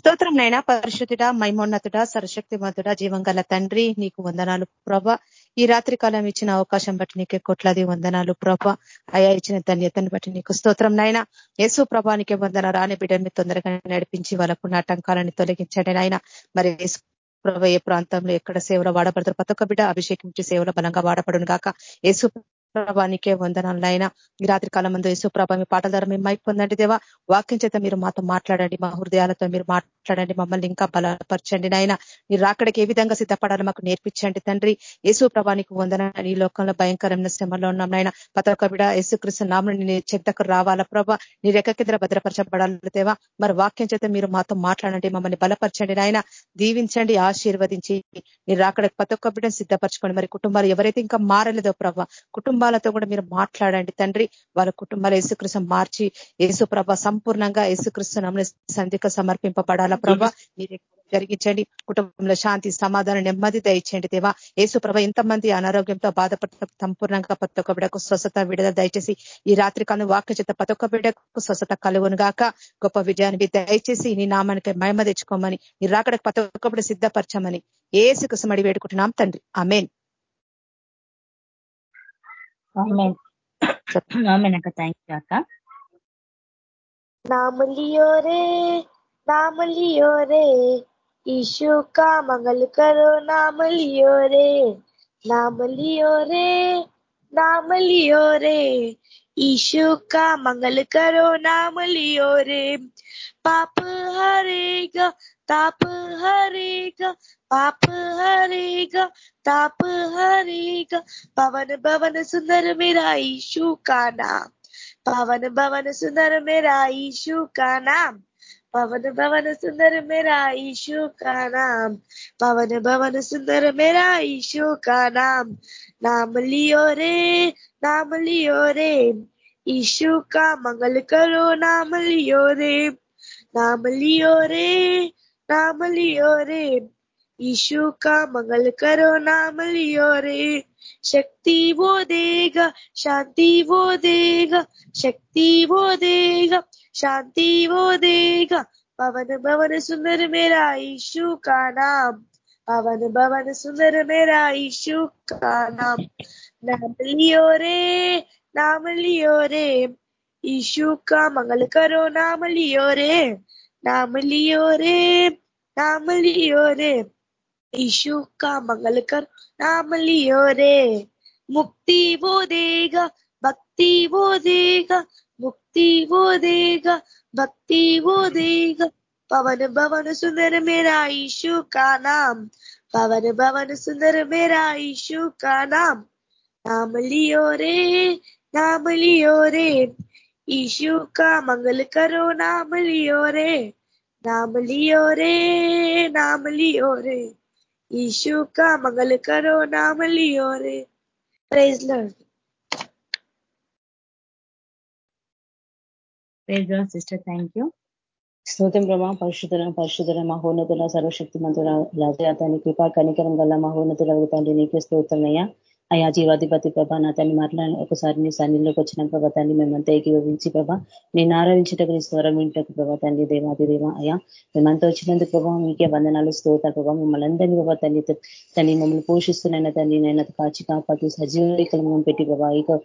స్తోత్రం నైనా పరిశుద్ధుడ మైమోన్నతుడ సరశక్తి మధుడ జీవంగల తండ్రి నీకు వందనాలు ప్రభ. ఈ రాత్రి కాలం ఇచ్చిన అవకాశం బట్టి నీకే కొట్లాది వందనాలు ప్రభ. అయా ఇచ్చిన ధన్యతను బట్టి నీకు స్తోత్రం నైనా యేసు ప్రభానికి వందన రాని బిడ్డని తొందరగా నడిపించి వాళ్ళకున్న ఆటంకాలని తొలగించండి నాయన. మరి ప్రభ ఏ ప్రాంతంలో ఎక్కడ సేవలో వాడబడతారు? ప్రతి ఒక్క బిడ్డ అభిషేకించి సేవలో బలంగా వాడబడును గాక. యేసు ప్రభానికే వందనాలు అయినా ఈ రాత్రి కాలం ముందు యేసు ప్రభ మీ పాటల ద్వారా మేము మైక్ పొందండి దేవా. వాక్యం చేత మీరు మాతో మాట్లాడండి. మా హృదయాలతో మీరు మాట్లాడండి. మమ్మల్ని ఇంకా బలపరచండి నాయన. మీరు రాకడికి ఏ విధంగా సిద్ధపడాలో మాకు నేర్పించండి తండ్రి. యేసు ప్రభానికి వందన ఈ లోకంలో భయంకరమైన శ్రమలో ఉన్నాం నాయన. ప్రతి ఒక్క బిడ యేసుకృష్ణ నామని నీ చెద్దకు రావాలా ప్రభ. నీ రెక్క కింద భద్రపరచబడాలి దేవా. మరి వాక్యం చేత మీరు మాతో మాట్లాడండి. మమ్మల్ని బలపరచండి నాయన. దీవించండి ఆశీర్వదించి. మీరు రాకడికి ప్రతి ఒక్క బిడ్డను సిద్ధపరచుకోండి. మరి కుటుంబాలు ఎవరైతే ఇంకా మారలేదో ప్రభ. కుటుంబ కుటుంబాలతో కూడా మీరు మాట్లాడండి. తండ్రి వాళ్ళ కుటుంబాలు యేసుకృష్ణ మార్చి యేసు ప్రభ సంపూర్ణంగా యేసుకృష్ణ నమ్మని సంధిక సమర్పింపబడాలా ప్రభ? మీరు జరిగించండి. కుటుంబంలో శాంతి సమాధానం నెమ్మది దయచేయండి దేవా. ఏసుప్రభ ప్రభ ఎంతమంది అనారోగ్యంతో బాధపడుతున్న సంపూర్ణంగా ప్రతి ఒక్క బిడకు స్వస్థత విడుదల దయచేసి ఈ రాత్రి కాలం వాక్య చేత ప్రతి ఒక్క బిడకు స్వస్థత కలుగును గాక. గొప్ప విజయాన్ని దయచేసి నీ నామానికి మహిమ తెచ్చుకోమని నీ రాకడకు ప్రతి ఒక్క సిద్ధపరచమని ఏసుకు అడి వేడుకుంటున్నాం తండ్రి. అమేన్ ఆమెన్. ஆமேனக்கா தேங்க்யூ அக்கா नामलियोरे ईशु का मंगल करो, नाम लियो रे, नाम लियो रे, नाम लियो रे ईशु का मंगल करो, नाम लियो रे। पाप हरेगा ताप हरेगा पाप हरेगा ताप हरेगा पवन भवन सुंदर मेरा ईशु का नाम पवन भवन सुंदर मेरा ईशु का नाम पवन भवन सुंदर मेरा ईशु का नाम पवन भवन सुंदर मेरा ईशु का नाम नाम लियो रे नाम लियो रे ईशु का मंगल करो नाम लियो रे नाम लियो रे नाम लियो रे यीशु का मंगल करो नाम लियो रे शक्ति वो देगा शांति वो देगा शक्ति वो देगा शांति वो देगा पवन भवन सुंदर मेरा यीशु का नाम पवन भवन सुंदर मेरा यीशु का नाम नाम लियो रे नाम लियो रे यीशु का मंगल करो नाम लियो रे नाम लियो रे नाम लियो रे यीशु का मंगल कर नाम लियो रे मुक्ति वो देगा भक्ति वो देगा मुक्ति वो देगा भक्ति वो देगा पवन भवन सुंदर मेरा यीशु का नाम पवन भवन सुंदर मेरा यीशु का नाम नाम लियो रे नाम लियो रे ईशु का मंगल करो नाम लियो रे नाम लियो रे नाम लियो रे ईशु का मंगल करो नाम लियो रे praise lord sister thank you స్తోత్రం ప్రభా పరిశుధర పరిశుధర మహోన్నతుల సర్వశక్తి మంతుల రాజయాతాన్ని కృపా కనికరం వల్ల మహోన్నతులు అవుతాండి నీకే స్తోత్రమయ్యా అయా జీవాధిపతి ప్రభా నా తల్లి మాట్లాడి ఒకసారి నీ సన్నిలోకి వచ్చిన ప్రభా తల్లి మేమంతా ఏకీభవించి ప్రభా నేను ఆరాధించటకు నీ స్వరం వింటకు ప్రభా తల్లి దేవాది దేవ అయా మేమంతా వచ్చినందుకు ప్రభావ మీకే వందనాలు స్తోత ప్రభావ మమ్మల్ని అందరినీ ప్రభా తల్లి తల్లి మమ్మల్ని పోషిస్తున్న తల్లి నేను కాచి కాపాడు సజీవీకరణ పెట్టి ప్రభా ఇక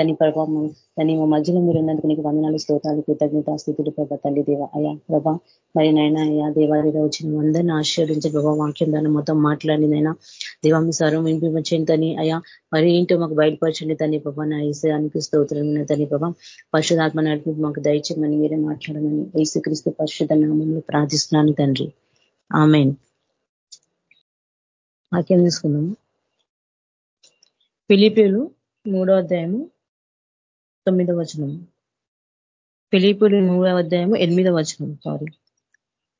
తని ప్రభావం తని మా మధ్యలో మీరు ఉన్నందుకు నీకు వందనాలు స్తోతాలు కృతజ్ఞత స్థితుడు ప్రభా తల్లి దేవ. అయా ప్రభా మరి నాయన అయ్యా దేవాలయంలో వచ్చిన అందరినీ ఆశీర్వదించే ప్రభావ వాక్యం దాన్ని మొత్తం మాట్లాడిందైనా దేవామి సర్వం వినిపించండి తని. అయా మరి ఏంటో మాకు బయటపరచండి తని ప్రభా. నా ఈసానికి స్తోత్రం తని ప్రభా. పరిశుధాత్మ నడిపి మాకు దయచేయమని మీరే మాట్లాడమని యేసుక్రీస్తు పరిశుధ నామంలో ప్రార్థిస్తున్నాను తండ్రి. ఆమెన్. వాక్యం తీసుకుందాము. ఫిలిపిలు మూడో అధ్యాయము తొమ్మిదో వచనం. ఫిలిపులు మూడవ అధ్యాయము ఎనిమిదవ వచనం సారీ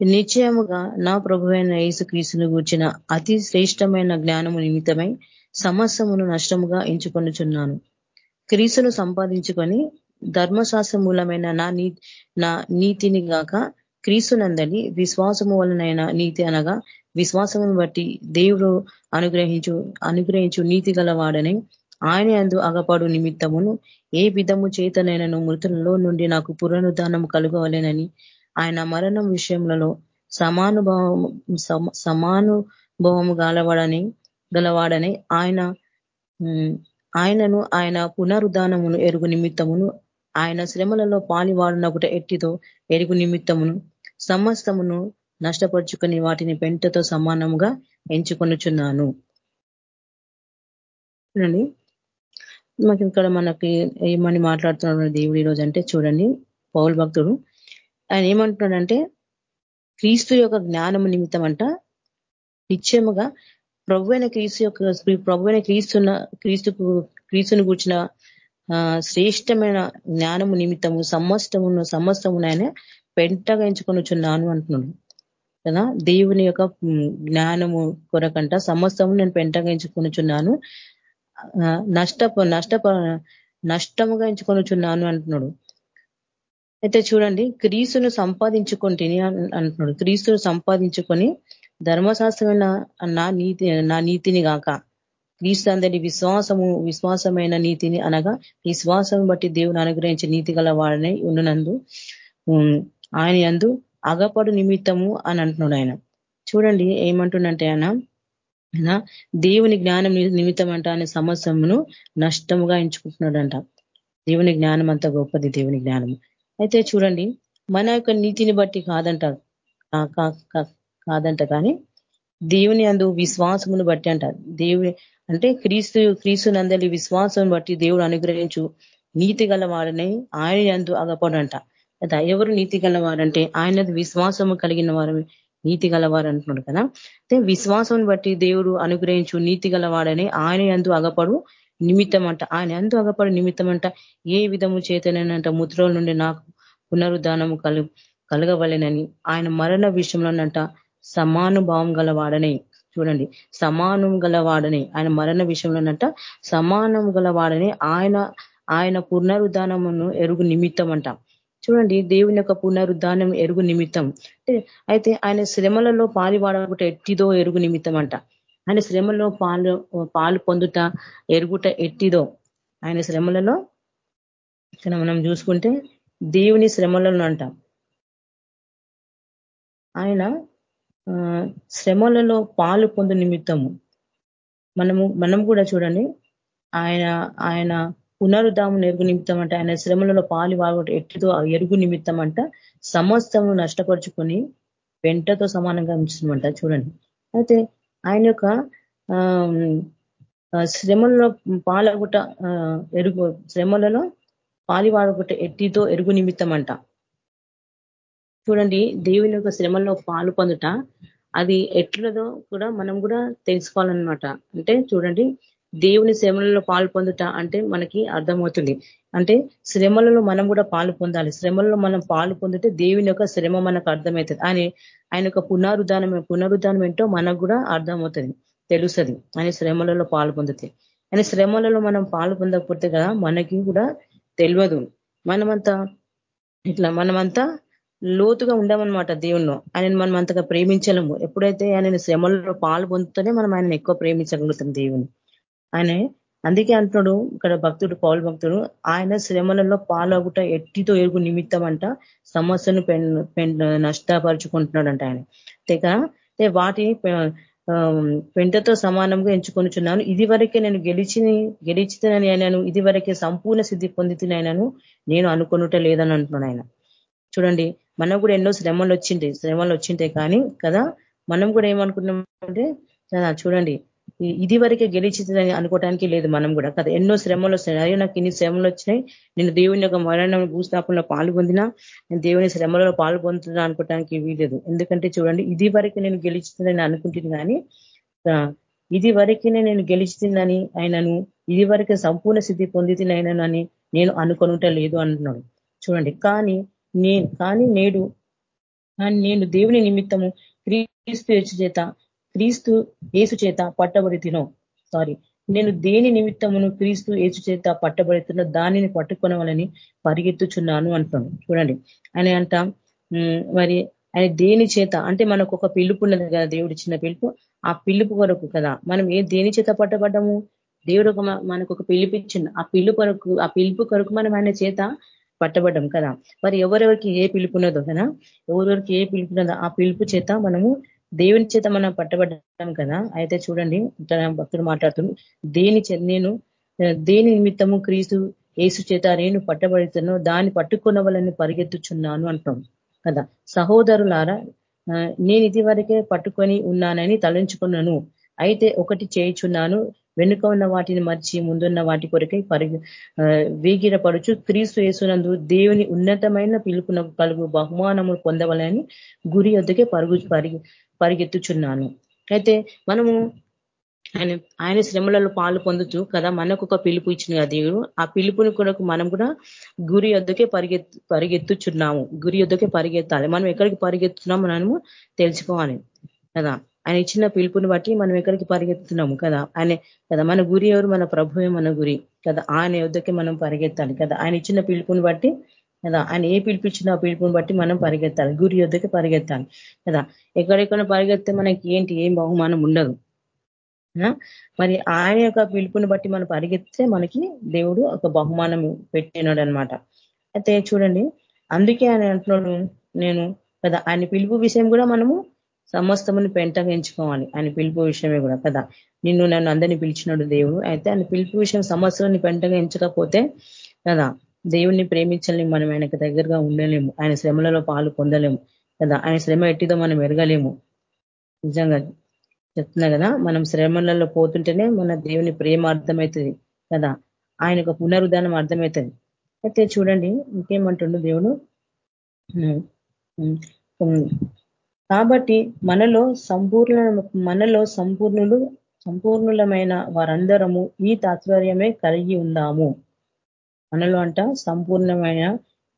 నిశ్చయముగా నా ప్రభు అయిన యేసు గూర్చిన కూర్చిన అతి శ్రేష్టమైన జ్ఞానము నిమిత్తమై సమస్యమును నష్టముగా ఎంచుకొనుచున్నాను. క్రీస్తును సంపాదించుకొని ధర్మశాస్త్ర మూలమైన నా నీ నా నీతిని గాక క్రీస్తునందని విశ్వాసము వలనైన నీతి అనగా విశ్వాసమును బట్టి దేవుడు అనుగ్రహించు అనుగ్రహించు నీతి గలవాడని ఆయన అందు అగపడు నిమిత్తమును. ఏ విధము చేతనైనను మృతులలో నుండి నాకు పునరుద్ధానం కలుగవలేనని ఆయన మరణం విషయంలో సమానుభావం సమానుభవము గలవాడని గలవాడని ఆయన ఆయనను ఆయన పునరుద్ధానమును ఎరుగు నిమిత్తమును ఆయన శ్రమలలో పాలివాడినకుట ఎట్టితో ఎరుగు నిమిత్తమును సమస్తమును నష్టపరుచుకుని వాటిని పెంటతో సమానముగా ఎంచుకొనుచున్నాను. మాకు ఇక్కడ మనకి ఏమని మాట్లాడుతున్నాడు దేవుడు ఈరోజు అంటే చూడండి పౌల్ భక్తుడు. ఆయన ఏమంటున్నాడంటే క్రీస్తు యొక్క జ్ఞానము నిమిత్తం అంట నిశ్చయముగా ప్రభువైన క్రీస్తు యొక్క ప్రభువైన క్రీస్తున్న క్రీస్తుకు క్రీస్తుని కూర్చిన శ్రేష్టమైన జ్ఞానము నిమిత్తము సమస్తమును సమస్తమును ఆయన పెంటగా ఎంచుకొనుచున్నాను అంటున్నాడు. కదా? దేవుని యొక్క జ్ఞానము కొరకంట సమస్తము నేను పెంటగా ఎంచుకొనుచున్నాను నష్టప నష్టప నష్టముగా ఎంచుకొనుచున్నాను అంటున్నాడు. అయితే చూడండి క్రీస్తును సంపాదించుకుంటేని అంటున్నాడు. క్రీస్తును సంపాదించుకొని ధర్మశాస్త్రమైన నా నీతి నా నీతిని గాక క్రీస్తు అందరి విశ్వాసము విశ్వాసమైన నీతిని అనగా విశ్వాసం బట్టి దేవుని అనుగ్రహించే నీతి గల వాడనే ఉన్ననందు ఆయన ఎందు అగపడు నిమిత్తము అని అంటున్నాడు ఆయన. చూడండి ఏమంటుండంటే ఆయన దేవుని జ్ఞానం నిమిత్తం అంట అనే సమస్యను నష్టముగా ఎంచుకుంటున్నాడంట. దేవుని జ్ఞానం అంత గొప్పది దేవుని జ్ఞానం అయితే చూడండి మన యొక్క నీతిని బట్టి కాదంట కాదంట కానీ దేవుని అందు విశ్వాసమును బట్టి అంట. దేవుని అంటే క్రీస్తు క్రీస్తు నందలి విశ్వాసం బట్టి దేవుడు అనుగ్రహించు నీతి గలవాడని ఆయన అందు అగపడంట ఎవరు నీతి గలవారంటే ఆయన విశ్వాసము కలిగిన వారు నీతి గలవారు అంటున్నాడు కదా. అయితే విశ్వాసం బట్టి దేవుడు అనుగ్రహించు నీతి గలవాడని ఆయన అందు అగపడు నిమిత్తం అంట ఆయన అందు అగపడు నిమిత్తం అంట ఏ విధము చేతనంట ముద్రల నుండి నాకు పునరుద్ధానము కలు కలగవలెనని ఆయన మరణ విషయంలోనంట సమానుభావం గలవాడనే. చూడండి. సమానం గలవాడనే. ఆయన మరణ విషయంలోనంట సమానం గలవాడనే. ఆయన ఆయన పునరుద్ధానమును ఎరుగు నిమిత్తం అంట చూడండి దేవుని యొక్క పునరుద్ధానం ఎరుగు నిమిత్తం. అయితే ఆయన శ్రమలలో పాలివాడగుట ఎట్టిదో ఎరుగు నిమిత్తం అంట ఆయన శ్రమలో పాలు పాలు పొందుట ఎరుగుట ఎట్టిదో. ఆయన శ్రమలలో ఇక్కడ మనం చూసుకుంటే దేవుని శ్రమలను అంట ఆయన శ్రమలలో పాలు పొందు నిమిత్తము. మనము మనం కూడా చూడండి ఆయన ఆయన పునరుద్ధాము ఎరుగు నిమిత్తం అంటే ఆయన శ్రమలలో పాలు వాడు ఎట్టిదో ఆ ఎరుగు నిమిత్తం అంట సమస్తము నష్టపరుచుకొని వెంటతో సమానంగా ఉంచుతుందంట చూడండి. అయితే ఆయన యొక్క శ్రమలలో పాలగుట ఎరుగు శ్రమలలో పాలివాడగుట ఎట్టితో ఎరుగు నిమిత్తం అంట చూడండి. దేవుని యొక్క శ్రమల్లో పాలు పొందుట అది ఎట్లదో కూడా మనం కూడా తెలుసుకోవాలన్నమాట. అంటే చూడండి. దేవుని శ్రమలలో పాలు పొందుట అంటే మనకి అర్థమవుతుంది. అంటే శ్రమలలో మనం కూడా పాలు పొందాలి. శ్రమలలో మనం పాలు పొందితే దేవుని యొక్క శ్రమ మనకు అర్థమవుతుంది. ఆయన ఆయన యొక్క పునరుద్ధానం పునరుద్ధానం ఏంటో మనకు కూడా అర్థమవుతుంది తెలుస్తుంది. ఆయన శ్రమలలో పాలు పొందితే. ఆయన శ్రమలలో మనం పాలు పొందకపోతే కదా మనకి కూడా తెలియదు. మనమంతా ఇట్లా మనమంతా లోతుగా ఉండమనమాట దేవుణ్ణి. ఆయన మనం అంతగా ప్రేమించలేము. ఎప్పుడైతే ఆయన శ్రమలలో పాలు పొందుతూనే మనం ఆయన ఎక్కువ ప్రేమించగలుగుతాం దేవుని ఆయన అందుకే అంటున్నాడు ఇక్కడ భక్తుడు పౌల్ భక్తుడు ఆయన శ్రమలలో పాలగుట ఎట్టితో ఎరుగు నిమిత్తం అంట సమస్యను నష్టపరుచుకుంటున్నాడంట ఆయన. తెగ వాటి పెంటతో సమానంగా ఎంచుకొనిచున్నాను. ఇది వరకే నేను గెలిచి గెలిచితేనని అయినాను ఇది వరకే సంపూర్ణ సిద్ధి పొందితేనైనాను నేను అనుకున్నట లేదని అంటున్నాను ఆయన. చూడండి మనకు కూడా ఎన్నో శ్రమలు వచ్చింటాయి శ్రమలు వచ్చింటాయి కానీ కదా మనం కూడా ఏమనుకున్నామంటే చూడండి ఇది వరకే గెలిచిందని అనుకోవడానికి లేదు మనం కూడా. కదా ఎన్నో శ్రమలు వస్తాయి అయ్యో నాకు ఇన్ని శ్రమలు వచ్చినాయి. నేను దేవుని యొక్క మరణం భూస్థాపనలో పాల్గొందినా నేను దేవుని శ్రమలలో పాల్గొంటున్నా అనుకోవడానికి వీలేదు ఎందుకంటే చూడండి ఇది వరకు నేను గెలిచిందని అనుకుంటుంది కానీ ఇది వరకే నేను గెలిచిందని ఆయనను ఇది వరకే సంపూర్ణ స్థితి పొందితినైనానని నేను అనుకొనుట లేదు అంటున్నాడు చూడండి కానీ నేను కానీ నేడు నేను దేవుని నిమిత్తము క్రీస్తు చేత క్రీస్తు ఏసు చేత పట్టబడి తినో సారీ నేను దేని నిమిత్తమును క్రీస్తు ఏసు చేత పట్టబడుతున్న దానిని పట్టుకొనవాలని పరిగెత్తుచున్నాను అంటున్నాను చూడండి. ఆయన అంట మరి ఆయన దేని చేత? అంటే మనకు ఒక పిలుపు ఉన్నది కదా దేవుడు ఇచ్చిన పిలుపు. ఆ పిలుపు కొరకు కదా. మనం ఏ దేని చేత పట్టబడ్డము? దేవుడు మనకు ఒక పిలుపు ఇచ్చింది ఆ పిలుపు కొరకు ఆ పిలుపు కొరకు మనం ఆయన చేత పట్టబడ్డం కదా. మరి ఎవరెవరికి ఏ పిలుపు ఉన్నదో కదా? ఎవరెవరికి ఏ పిలుపు ఉన్నదో ఆ పిలుపు చేత మనము దేవుని చేత మనం పట్టబడ్డాం కదా? అయితే చూడండి భక్తుడు మాట్లాడుతున్నాడు దేని నేను దేని నిమిత్తము క్రీస్తు ఏసు చేత నేను పట్టబడుతానో దాన్ని పట్టుకున్న పరిగెత్తుచున్నాను అంటాం కదా? సహోదరులారా నేను ఇది వరకే పట్టుకొని ఉన్నానని తలంచుకున్నాను. అయితే ఒకటి చేయుచున్నాను. వెనుక ఉన్న వాటిని మర్చి ముందున్న వాటి కొరకై పరిగి వేగిరపడుచు క్రీస్తు వేసునందు దేవుని ఉన్నతమైన పిలుపున కలుగు బహుమానము పొందవలని గురి వద్దకే పరుగు పరిగి పరిగెత్తుచున్నాను. అయితే మనము ఆయన ఆయన శ్రమలలో పాలు పొందుతూ కదా మనకు ఒక పిలుపు ఇచ్చిన దేవుడు ఆ పిలుపుని కూడా మనం కూడా గురి యొద్దకే పరిగెత్తు పరిగెత్తుచున్నాము. గురి యొద్దకే పరిగెత్తాలి. మనం ఎక్కడికి పరిగెత్తున్నాము మనము తెలుసుకోవాలి కదా. ఆయన ఇచ్చిన పిలుపుని బట్టి మనం ఎక్కడికి పరిగెత్తుతున్నాము కదా. ఆయన కదా మన గురి ఎవరు? మన ప్రభువే మన గురి కదా. ఆయన యొద్దకే మనం పరిగెత్తాలి కదా. ఆయన ఇచ్చిన పిలుపుని బట్టి కదా? ఆయన ఏ పిలిపించిన పిలుపుని బట్టి మనం పరిగెత్తాలి. గురి యుద్ధకి పరిగెత్తాలి. కదా? ఎక్కడెక్కడ పరిగెత్తే మనకి ఏంటి? ఏం బహుమానం ఉండదు. మరి ఆయన యొక్క పిలుపుని బట్టి మనం పరిగెత్తే మనకి దేవుడు ఒక బహుమానం పెట్టినాడు అనమాట అయితే చూడండి. అందుకే ఆయన అంటున్నాడు నేను కదా? ఆయన పిలుపు విషయం కూడా మనము సమస్తముని పెంటగా ఎంచుకోవాలి. ఆయన పిలుపు విషయమే కూడా కదా? నిన్ను నన్ను అందరినీ పిలిచినాడు దేవుడు. అయితే ఆయన పిలుపు విషయం సమస్తని పెంటగా ఎంచకపోతే కదా? దేవుణ్ణి ప్రేమించలేము మనం ఆయనకు దగ్గరగా ఉండలేము. ఆయన శ్రమలలో పాలు పొందలేము కదా. ఆయన శ్రమ ఎట్టిదో మనం ఎరగలేము. నిజంగా చెప్తున్నా కదా మనం శ్రమలలో పోతుంటేనే మన దేవుని ప్రేమ అర్థమవుతుంది కదా. ఆయనకు పునరుద్ధానం అర్థమవుతుంది. అయితే చూడండి ఇంకేమంటుండు దేవుడు? కాబట్టి మనలో సంపూర్ణ మనలో సంపూర్ణులు సంపూర్ణులమైన వారందరము ఈ తాత్పర్యమే కలిగి ఉందాము. మనలో అంట సంపూర్ణమైన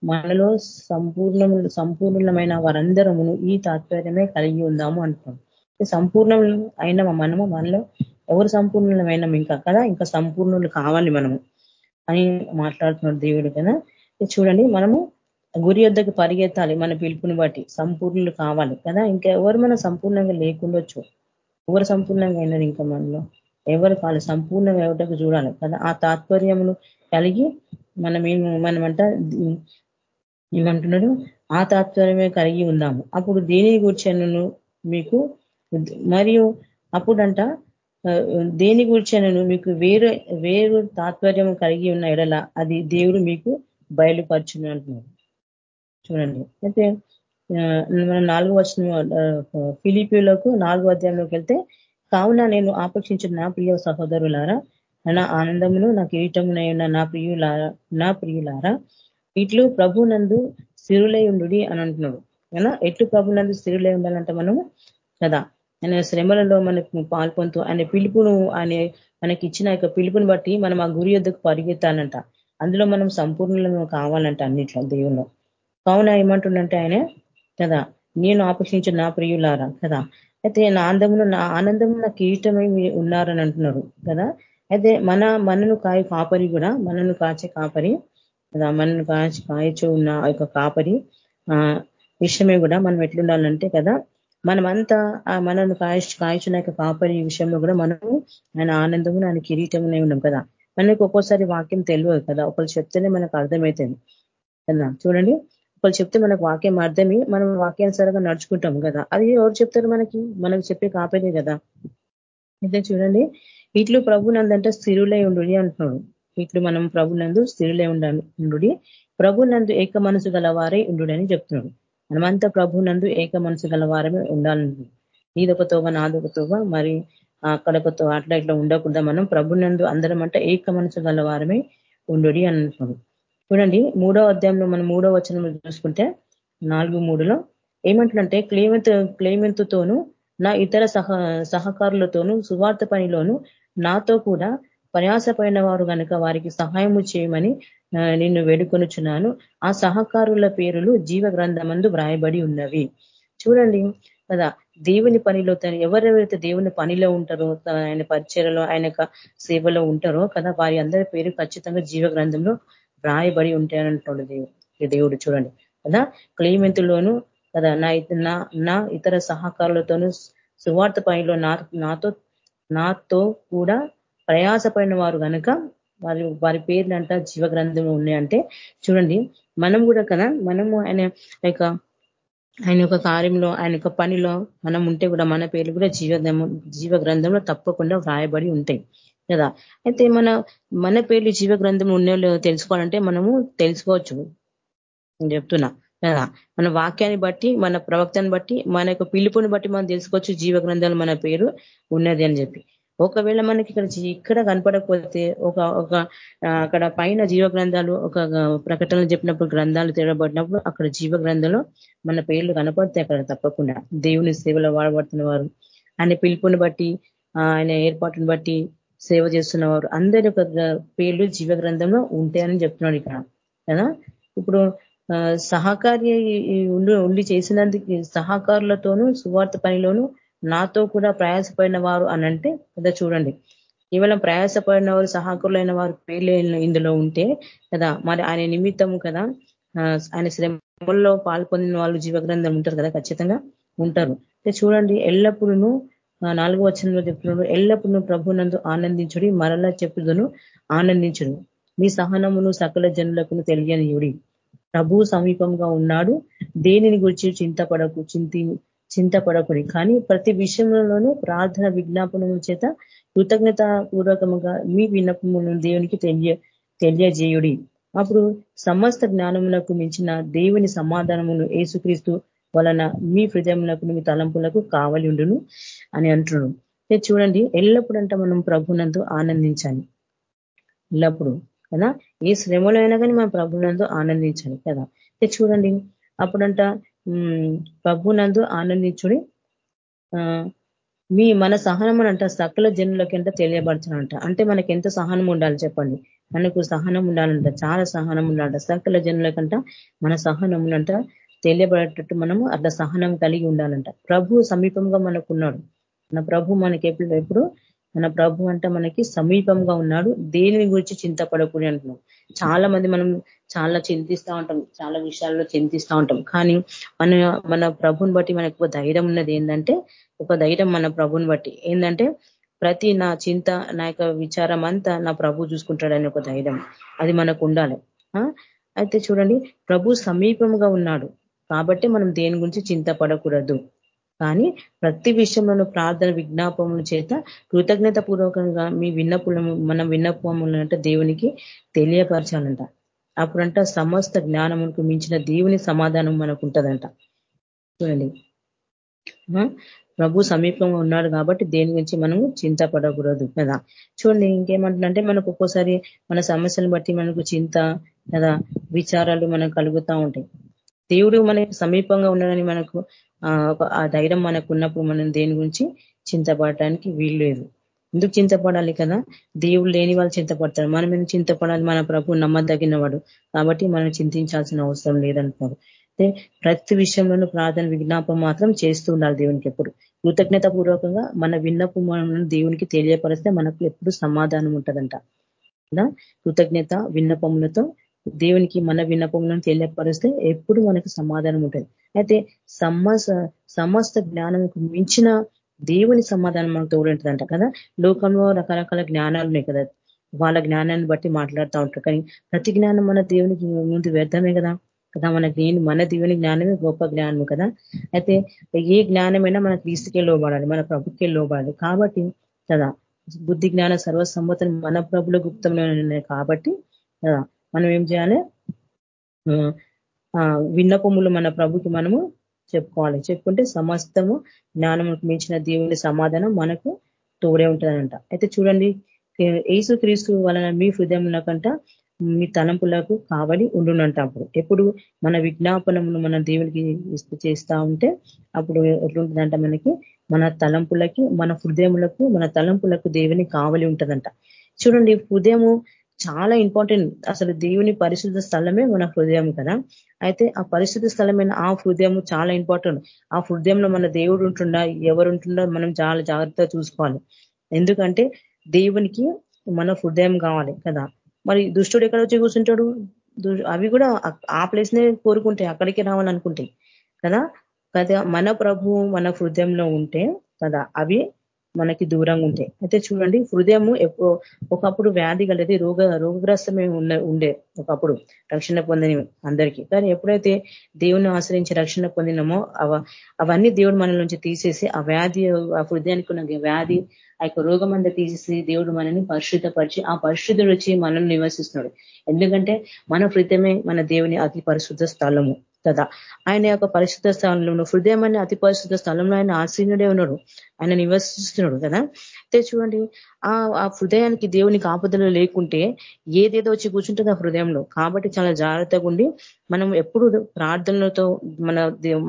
మనలో సంపూర్ణ సంపూర్ణమైన వారందరమును ఈ తాత్పర్యమే కలిగి ఉందాము అంటున్నాం సంపూర్ణం అయిన మనము మనలో ఎవరు సంపూర్ణమైన ఇంకా కదా ఇంకా సంపూర్ణులు కావాలి మనము అని మాట్లాడుతున్నాడు దేవుడు కదా. చూడండి మనము గురి వద్దకు పరిగెత్తాలి మన పిలుపుని బట్టి సంపూర్ణులు కావాలి కదా. ఇంకా ఎవరు మనం సంపూర్ణంగా లేకుండొచ్చు. ఎవరు సంపూర్ణంగా అయినారు ఇంకా మనలో? ఎవరు కాదు సంపూర్ణంగా ఎవటకు చూడాలి కదా. ఆ తాత్పర్యమును కలిగి మనం ఏం మనమంట ఏమంటున్నాడు? ఆ తాత్పర్యమే కలిగి ఉన్నాము. అప్పుడు దేని గురించి మీకు మరియు అప్పుడంట దేని గురించినను మీకు వేరు వేరు తాత్పర్యం కలిగి ఉన్న ఎడల అది దేవుడు మీకు బయలుపరచును అంటున్నాడు. చూడండి. అయితే మనం నాలుగు వచ్చిన ఫిలిపిలకు నాలుగు అధ్యాయంలోకి వెళ్తే కావున నేను ఆపేక్షించిన నా ప్రియ సహోదరులారా నా ఆనందమును నా కిరీటమునై ఉన్న నా ప్రియులారా నా ప్రియులారా ఇట్లు ప్రభునందు సిరులై ఉండు అని అంటున్నాడు. ఎట్లు ప్రభునందు సిరులై ఉండాలంటే మనము? కదా. ఆయన శ్రమలలో మనకు పాల్పొంతూ ఆయన పిలుపును ఆయన మనకి ఇచ్చిన యొక్క పిలుపుని బట్టి మనం ఆ గురి యొద్దకు పరిగెత్తాలంట. అందులో మనం సంపూర్ణలను కావాలంట అన్నిట్లో దేవుల్లో. కావున ఏమంటుండంటే ఆయన కదా నేను ఆపేక్షించిన నా ప్రియులారా కదా. అయితే నా ఆనందమును నా ఆనందము నా కిరీటమై ఉన్నారని అంటున్నారు కదా. అయితే మన మనను కాయ కాపరి కూడా మనను కాచే కాపరి మనను కాచి కాయచు ఉన్న యొక్క కాపరి విషయమే కూడా మనం ఎట్లుండాలంటే కదా మనమంతా మనల్ని కాయ కాయచున్న కాపరి విషయంలో కూడా మనము ఆయన ఆనందము ఆయన కిరీటమునే ఉన్నాం కదా. మనకు ఒక్కోసారి వాక్యం తెలియదు కదా ఒకరు చెప్తేనే మనకు అర్థమవుతుంది కదా. చూడండి ఒకరు చెప్తే మనకు వాక్యం అర్థమే మనం వాక్యానుసారంగా నడుచుకుంటాం కదా. అది ఎవరు చెప్తారు మనకి? మనకు చెప్పే కాపరే కదా. అయితే చూడండి ఇట్లు ప్రభు నందంటే స్థిరులై ఉండు అంటున్నాడు. ఇట్లు మనం ప్రభు నందు స్థిరులై ఉండు ప్రభు నందు ఏక మనసు గల వారే ఉండు అని చెప్తున్నాడు. మనమంతా ప్రభు నందు ఏక మనసు గల వారమే ఉండాలని నీదొక తోవ నాదొక తోవ మరి అక్కడొక అట్లా ఇట్లా ఉండకూడదా మనం ప్రభు నందు అందరం అంటే ఏక మనసు గల వారమే ఉండు అని అంటున్నాడు. చూడండి మూడో అధ్యాయంలో మనం మూడో వచనం చూసుకుంటే నాలుగు మూడులో ఏమంటుందంటే క్లేమెంత్ క్లేమెంతుతోనూ నా ఇతర సహ సహకారులతోనూ సువార్త పనిలోను నాతో కూడా ప్రయాసపడిన వారు కనుక వారికి సహాయము చేయమని నిన్ను వేడుకొనుచున్నాను. ఆ సహకారుల పేరులు జీవ గ్రంథమందు వ్రాయబడి ఉన్నవి. చూడండి కదా దేవుని పనిలో ఎవరెవరైతే దేవుని పనిలో ఉంటారో ఆయన పరిచయలో ఆయన సేవలో ఉంటారో కదా వారి అందరి పేరు ఖచ్చితంగా జీవ గ్రంథంలో వ్రాయబడి ఉంటాయంటున్నాడు దేవుడు దేవుడు చూడండి. కదా క్లైమెంతులోను కదా నా నా నా ఇతర సహకారులతోనూ సువార్త పనిలో నాతో నాతో కూడా ప్రయాసపడిన వారు కనుక వారి వారి పేర్లు అంట జీవ గ్రంథంలో ఉన్నాయంటే చూడండి మనం కూడా కదా మనము ఆయన యొక్క ఆయన యొక్క కార్యంలో ఆయన యొక్క పనిలో మనం ఉంటే కూడా మన పేర్లు కూడా జీవ జీవ గ్రంథంలో తప్పకుండా వ్రాయబడి ఉంటాయి. కదా? అయితే మన మన పేర్లు జీవ గ్రంథం ఉన్నాయో తెలుసుకోవాలంటే మనము తెలుసుకోవచ్చు. నేను చెప్తున్నా. కదా? మన వాక్యాన్ని బట్టి మన ప్రవక్తని బట్టి మన యొక్క పిలుపుని బట్టి మనం తెలుసుకోవచ్చు జీవ గ్రంథాలు మన పేరు ఉన్నది అని చెప్పి. ఒకవేళ మనకి ఇక్కడ ఇక్కడ కనపడకపోతే ఒక ఒక అక్కడ పైన జీవ గ్రంథాలు ఒక ప్రకటనలు చెప్పినప్పుడు గ్రంథాలు తిరగబడినప్పుడు అక్కడ జీవ గ్రంథంలో మన పేర్లు కనపడతాయి అక్కడ తప్పకుండా దేవుని సేవలో వాడబడుతున్న వారు ఆయన పిలుపుని బట్టి ఆయన ఏర్పాటుని బట్టి సేవ చేస్తున్నవారు అందరి యొక్క పేర్లు జీవ గ్రంథంలో ఉంటాయని చెప్తున్నాడు ఇక్కడ. కదా? ఇప్పుడు సహకారి ఉండి చేసినందుకు సహకారులతోనూ సువార్త పనిలోనూ నాతో కూడా ప్రయాసపడిన వారు అనంటే కదా చూడండి. కేవలం ప్రయాసపడిన వారు సహకారులైన వారు పేర్లు ఇందులో ఉంటే కదా మరి ఆయన నిమిత్తము కదా ఆయన శ్రమల్లో పాల్పొందిన వాళ్ళు జీవగ్రంథం ఉంటారు కదా ఖచ్చితంగా ఉంటారు. చూడండి ఎల్లప్పుడూ నాలుగో వచనంలో చెప్తున్నాడు ఎల్లప్పుడూ ప్రభునందు ఆనందించుడి మరలా చెప్పుదును ఆనందించుడు. మీ సహనమును సకల జనులకు తెలియనియుడి. ప్రభు సమీపంగా ఉన్నాడు. దేనిని గురించి చింతపడకు చింతి చింతపడకుడి. కానీ ప్రతి విషయంలోనూ ప్రార్థన విజ్ఞాపనము చేత కృతజ్ఞత పూర్వకముగా మీ విన్నపములను దేవునికి తెలియ తెలియజేయుడి. అప్పుడు సమస్త జ్ఞానములకు మించిన దేవుని సమాధానమును ఏసుక్రీస్తు వలన మీ హృదయములకు మీ తలంపులకు కావలి ఉండును అని అంటున్నాడు. చూడండి ఎల్లప్పుడంట మనం ప్రభునందు ఆనందించాలి. ఎల్లప్పుడు. కదా? ఏ శ్రమలో అయినా కానీ మనం ప్రభునందు ఆనందించాలి కదా? చూడండి. అప్పుడంట ప్రభునందు ఆనందించుడి. మీ మన సహనం అంట సకల జనులకి తెలియబరచాలంట అంటే మనకి ఎంత సహనం ఉండాలి చెప్పండి? మనకు సహనం ఉండాలంట చాలా సహనం ఉండాలంట. సకల జనులకంట మన సహనం అంట తెలియబడేటట్టు మనము అట్లా సహనం కలిగి ఉండాలంట. ప్రభు సమీపంగా మనకున్నాడు. మన ప్రభు మనకి ఎప్పుడు ఎప్పుడు మన ప్రభు అంట మనకి సమీపంగా ఉన్నాడు. దేనిని గురించి చింతపడకూడదు అంటున్నాం. చాలా మంది మనం చాలా చింతిస్తూ ఉంటాం. చాలా విషయాల్లో చింతిస్తూ ఉంటాం. కానీ మన మన ప్రభుని బట్టి మనకు ధైర్యం ఉన్నది ఏంటంటే ఒక ధైర్యం మన ప్రభుని బట్టి. ఏంటంటే ప్రతి నా చింత నా యొక్క విచారం అంతా నా ప్రభు చూసుకుంటాడని ఒక ధైర్యం. అది మనకు ఉండాలి. అయితే చూడండి ప్రభు సమీపంగా ఉన్నాడు. కాబట్టి మనం దేని గురించి చింతపడకూడదు. కానీ ప్రతి విషయంలో ప్రార్థన విజ్ఞాపముల చేత కృతజ్ఞత పూర్వకంగా మీ విన్నపులను మనం విన్నపములంటే దేవునికి తెలియపరచాలంట. అప్పుడంట సమస్త జ్ఞానములకు మించిన దేవుని సమాధానం మనకు ఉంటుందంట. చూడండి. ప్రభు సమీపంగా ఉన్నాడు కాబట్టి దేని గురించి మనము చింతపడకూడదు కదా? చూడండి ఇంకేమంటుందంటే మనకు ఒక్కోసారి మన సమస్యలను బట్టి మనకు చింత కదా? విచారాలు మనకు కలుగుతూ ఉంటాయి. దేవుడు మనకి సమీపంగా ఉన్నాడని మనకు ఆ ధైర్యం మనకు ఉన్నప్పుడు మనం దేని గురించి చింతపడటానికి వీల్లేదు ఎందుకు చింతపడాలి కదా? దేవుడు లేని వాళ్ళు చింతపడతారు. మనం ఎందుకు చింతపడాలి మన ప్రభు నమ్మదగిన వాడు. కాబట్టి మనం చింతించాల్సిన అవసరం లేదంటున్నారు అయితే ప్రతి విషయంలోనూ ప్రార్థన విజ్ఞాపం మాత్రం చేస్తూ ఉండాలి దేవునికి ఎప్పుడు. కృతజ్ఞత పూర్వకంగా మన విన్నపు దేవునికి తెలియపరిస్తే మనకు ఎప్పుడు సమాధానం ఉంటుందంట. కృతజ్ఞత విన్నపములతో దేవునికి మన విన్నపములను తెలియపరిస్తే ఎప్పుడు మనకు సమాధానం ఉంటుంది. అయితే సమస్త సమస్త జ్ఞానంకు మించిన దేవుని సమాధానం మనకు తోడుంటుందంట కదా? లోకంలో రకరకాల జ్ఞానాలు ఉన్నాయి కదా? వాళ్ళ జ్ఞానాన్ని బట్టి మాట్లాడుతూ ఉంటారు. కానీ ప్రతి జ్ఞానం మన దేవునికి ముందు వ్యర్థమే కదా? కదా? మన దేని మన దేవుని జ్ఞానమే గొప్ప జ్ఞానము కదా? అయితే ఏ జ్ఞానమైనా మన క్రీస్తుకే లోబడాలి మన ప్రభుకే లోబడాలి. కాబట్టి కదా? బుద్ధి జ్ఞాన సర్వసమ్మతను మన ప్రభుల గుప్తంలో ఉన్నాయి కాబట్టి మనం ఏం చేయాలి? విన్నపములు మన ప్రభుకి మనము చెప్పుకోవాలి. చెప్పుకుంటే సమస్తము జ్ఞానముకు మించిన దేవుని సమాధానం మనకు తోడే ఉంటుందంట. అయితే చూడండి ఏసు క్రీస్తు వలన మీ హృదయంలోకంట మీ తలంపులకు కావలి ఉండునంట అప్పుడు. ఎప్పుడు మన విజ్ఞాపనమును మన దేవునికి చేస్తా ఉంటే అప్పుడు ఎట్లుంటుందంట మనకి? మన తలంపులకి మన హృదయములకు మన తలంపులకు దేవుని కావలి ఉంటుందంట. చూడండి హృదయము చాలా ఇంపార్టెంట్ అసలు దేవుని పరిశుద్ధ స్థలమే మన హృదయం కదా. అయితే ఆ పరిశుద్ధ స్థలమైన ఆ హృదయం చాలా ఇంపార్టెంట్ ఆ హృదయంలో మన దేవుడు ఉంటుండా ఎవరు ఉంటుండో మనం చాలా జాగ్రత్తగా చూసుకోవాలి. ఎందుకంటే దేవునికి మన హృదయం కావాలి కదా. మరి దుష్టుడు ఎక్కడ వచ్చి కూర్చుంటాడు? అవి కూడా ఆ ప్లేస్ నే కోరుకుంటాయి అక్కడికి రావాలనుకుంటాయి కదా. కదా మన ప్రభు మన హృదయంలో ఉంటే కదా అవి మనకి దూరంగా ఉంటాయి అయితే చూడండి హృదయము ఒకప్పుడు వ్యాధి కలది రోగ రోగగ్రస్తమే ఉండే ఒకప్పుడు రక్షణ పొందని అందరికీ. కానీ ఎప్పుడైతే దేవుని ఆశ్రయించి రక్షణ పొందినమో అవన్నీ దేవుడు మన నుంచి తీసేసి ఆ వ్యాధి ఆ హృదయానికి ఉన్న వ్యాధి ఆ యొక్క రోగం అంతా తీసేసి దేవుడు మనని పరిశుద్ధపరిచి ఆ పరిశుద్ధుడు వచ్చి మనల్ని నివసిస్తున్నాడు. ఎందుకంటే మన హృదయమే మన దేవుని అతి పరిశుద్ధ స్థలము. కదా ఆయన యొక్క పరిశుద్ధ స్థలంలో హృదయం అనే అతి పరిశుద్ధ స్థలంలో ఆయన ఆశ్రయుడే ఉన్నాడు. ఆయన నివసిస్తున్నాడు కదా. అయితే చూడండి ఆ హృదయానికి దేవునికి ఆపదలు లేకుంటే ఏదేదో వచ్చి కూర్చుంటుంది ఆ హృదయంలో. కాబట్టి చాలా జాగ్రత్తగా ఉండి మనం ఎప్పుడు ప్రార్థనలతో మన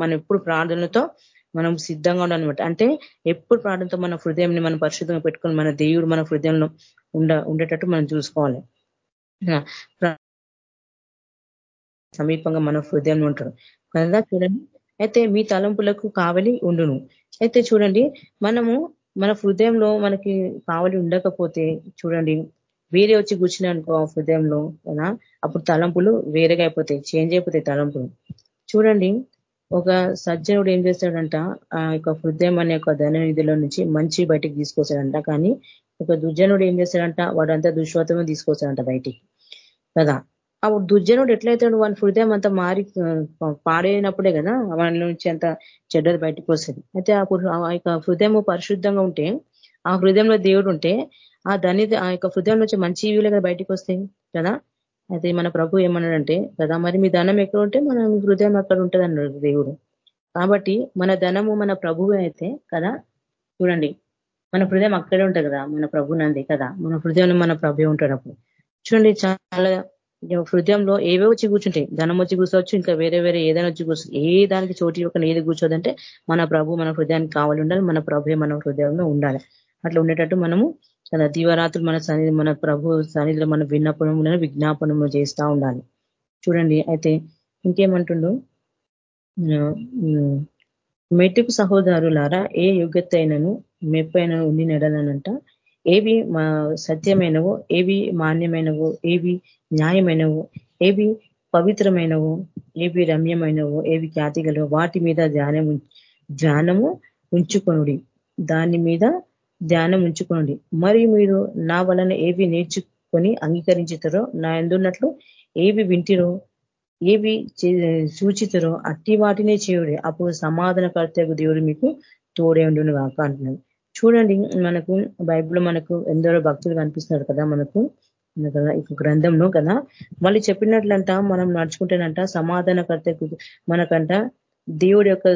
మనం ఎప్పుడు ప్రార్థనలతో మనం సిద్ధంగా ఉండాలన్నమాట. అంటే ఎప్పుడు ప్రార్థనతో మన హృదయంని మనం పరిశుద్ధంగా పెట్టుకొని మన దేవుడు మన హృదయంలో ఉండ ఉండేటట్టు మనం చూసుకోవాలి. సమీపంగా మన హృదయంలో ఉంటాడు కదా చూడండి. అయితే మీ తలంపులకు కావలి ఉండును. అయితే చూడండి. మనము మన హృదయంలో మనకి కావలి ఉండకపోతే చూడండి. వేరే వచ్చి కూర్చుని అనుకో హృదయంలో కదా? అప్పుడు తలంపులు వేరేగా అయిపోతాయి. చేంజ్ అయిపోతాయి తలంపులు. చూడండి. ఒక సజ్జనుడు ఏం చేస్తాడంట? ఆ యొక్క హృదయం అనే ఒక ధననిధిలో నుంచి మంచి బయటికి తీసుకొస్తాడంట. కానీ ఒక దుర్జనుడు ఏం చేస్తాడంట? వాడంతా దుశ్వాతమే తీసుకొస్తాడంట బయటికి. కదా? అప్పుడు దుర్జనుడు ఎట్లయితాడు వాని హృదయం అంతా మారి పాడైనప్పుడే కదా వాని నుంచి అంత చెడ్డది బయటకు వస్తుంది. అయితే ఆ యొక్క హృదయం పరిశుద్ధంగా ఉంటే ఆ హృదయంలో దేవుడు ఉంటే ఆ ధని ఆ యొక్క హృదయం నుంచి మంచి వీలు కదా బయటకు వస్తాయి కదా? అయితే మన ప్రభు ఏమన్నాడంటే కదా మరి మీ ధనం ఎక్కడ ఉంటే మన హృదయం అక్కడ ఉంటుంది అన్నాడు దేవుడు. కాబట్టి మన ధనము మన ప్రభువు అయితే కదా? చూడండి మన హృదయం అక్కడే ఉంటుంది కదా మన ప్రభు నంది కదా? మన హృదయంలో మన ప్రభు ఉంటాడు అప్పుడు. చూడండి చాలా హృదయంలో ఏవే వచ్చి కూర్చుంటాయి. ధనం వచ్చి కూర్చోవచ్చు ఇంకా వేరే వేరే ఏదైనా వచ్చి కూర్చో ఏ దానికి చోటి ఇవ్వకుండా ఏది కూర్చోదంటే మన ప్రభు మన హృదయానికి కావాలి ఉండాలి మన ప్రభు మన హృదయంలో ఉండాలి. అట్లా ఉండేటట్టు మనము తన దీవరాత్రులు మన సన్నిధి మన ప్రభు సన్నిధిలో మన విన్నపనములను విజ్ఞాపనము చేస్తూ ఉండాలి. చూడండి అయితే ఇంకేమంటుండు? మెట్టుకు సహోదరులారా ఏ యుగత్తైనను మెప్పైన ఉండి నెడలనంట. ఏవి సత్యమైనవో ఏవి మాన్యమైనవో ఏవి న్యాయమైనవో ఏవి పవిత్రమైనవో ఏవి రమ్యమైనవో ఏవి ఖ్యాతిగలవో వాటి మీద ధ్యానం ధ్యానము ఉంచుకొనుడి. దాని మీద ధ్యానం ఉంచుకోండి మరియు మీరు నా వలన ఏవి నేర్చుకొని అంగీకరించుతారో నా ఎందున్నట్లు ఏవి వింటిరో ఏవి సూచితరో అట్టి వాటినే చేయుడి. అప్పుడు సమాధాన కర్తకు దేవుడు మీకు తోడే ఉండును కాక అంటున్నాడు. చూడండి మనకు బైబిల్ మనకు ఎందరో భక్తులు కనిపిస్తున్నారు కదా మనకు. కదా ఇక గ్రంథంలో కదా. మళ్ళీ చెప్పినట్లంట మనం నడుచుకుంటేనంట సమాధానకర్తకు మనకంట దేవుడి యొక్క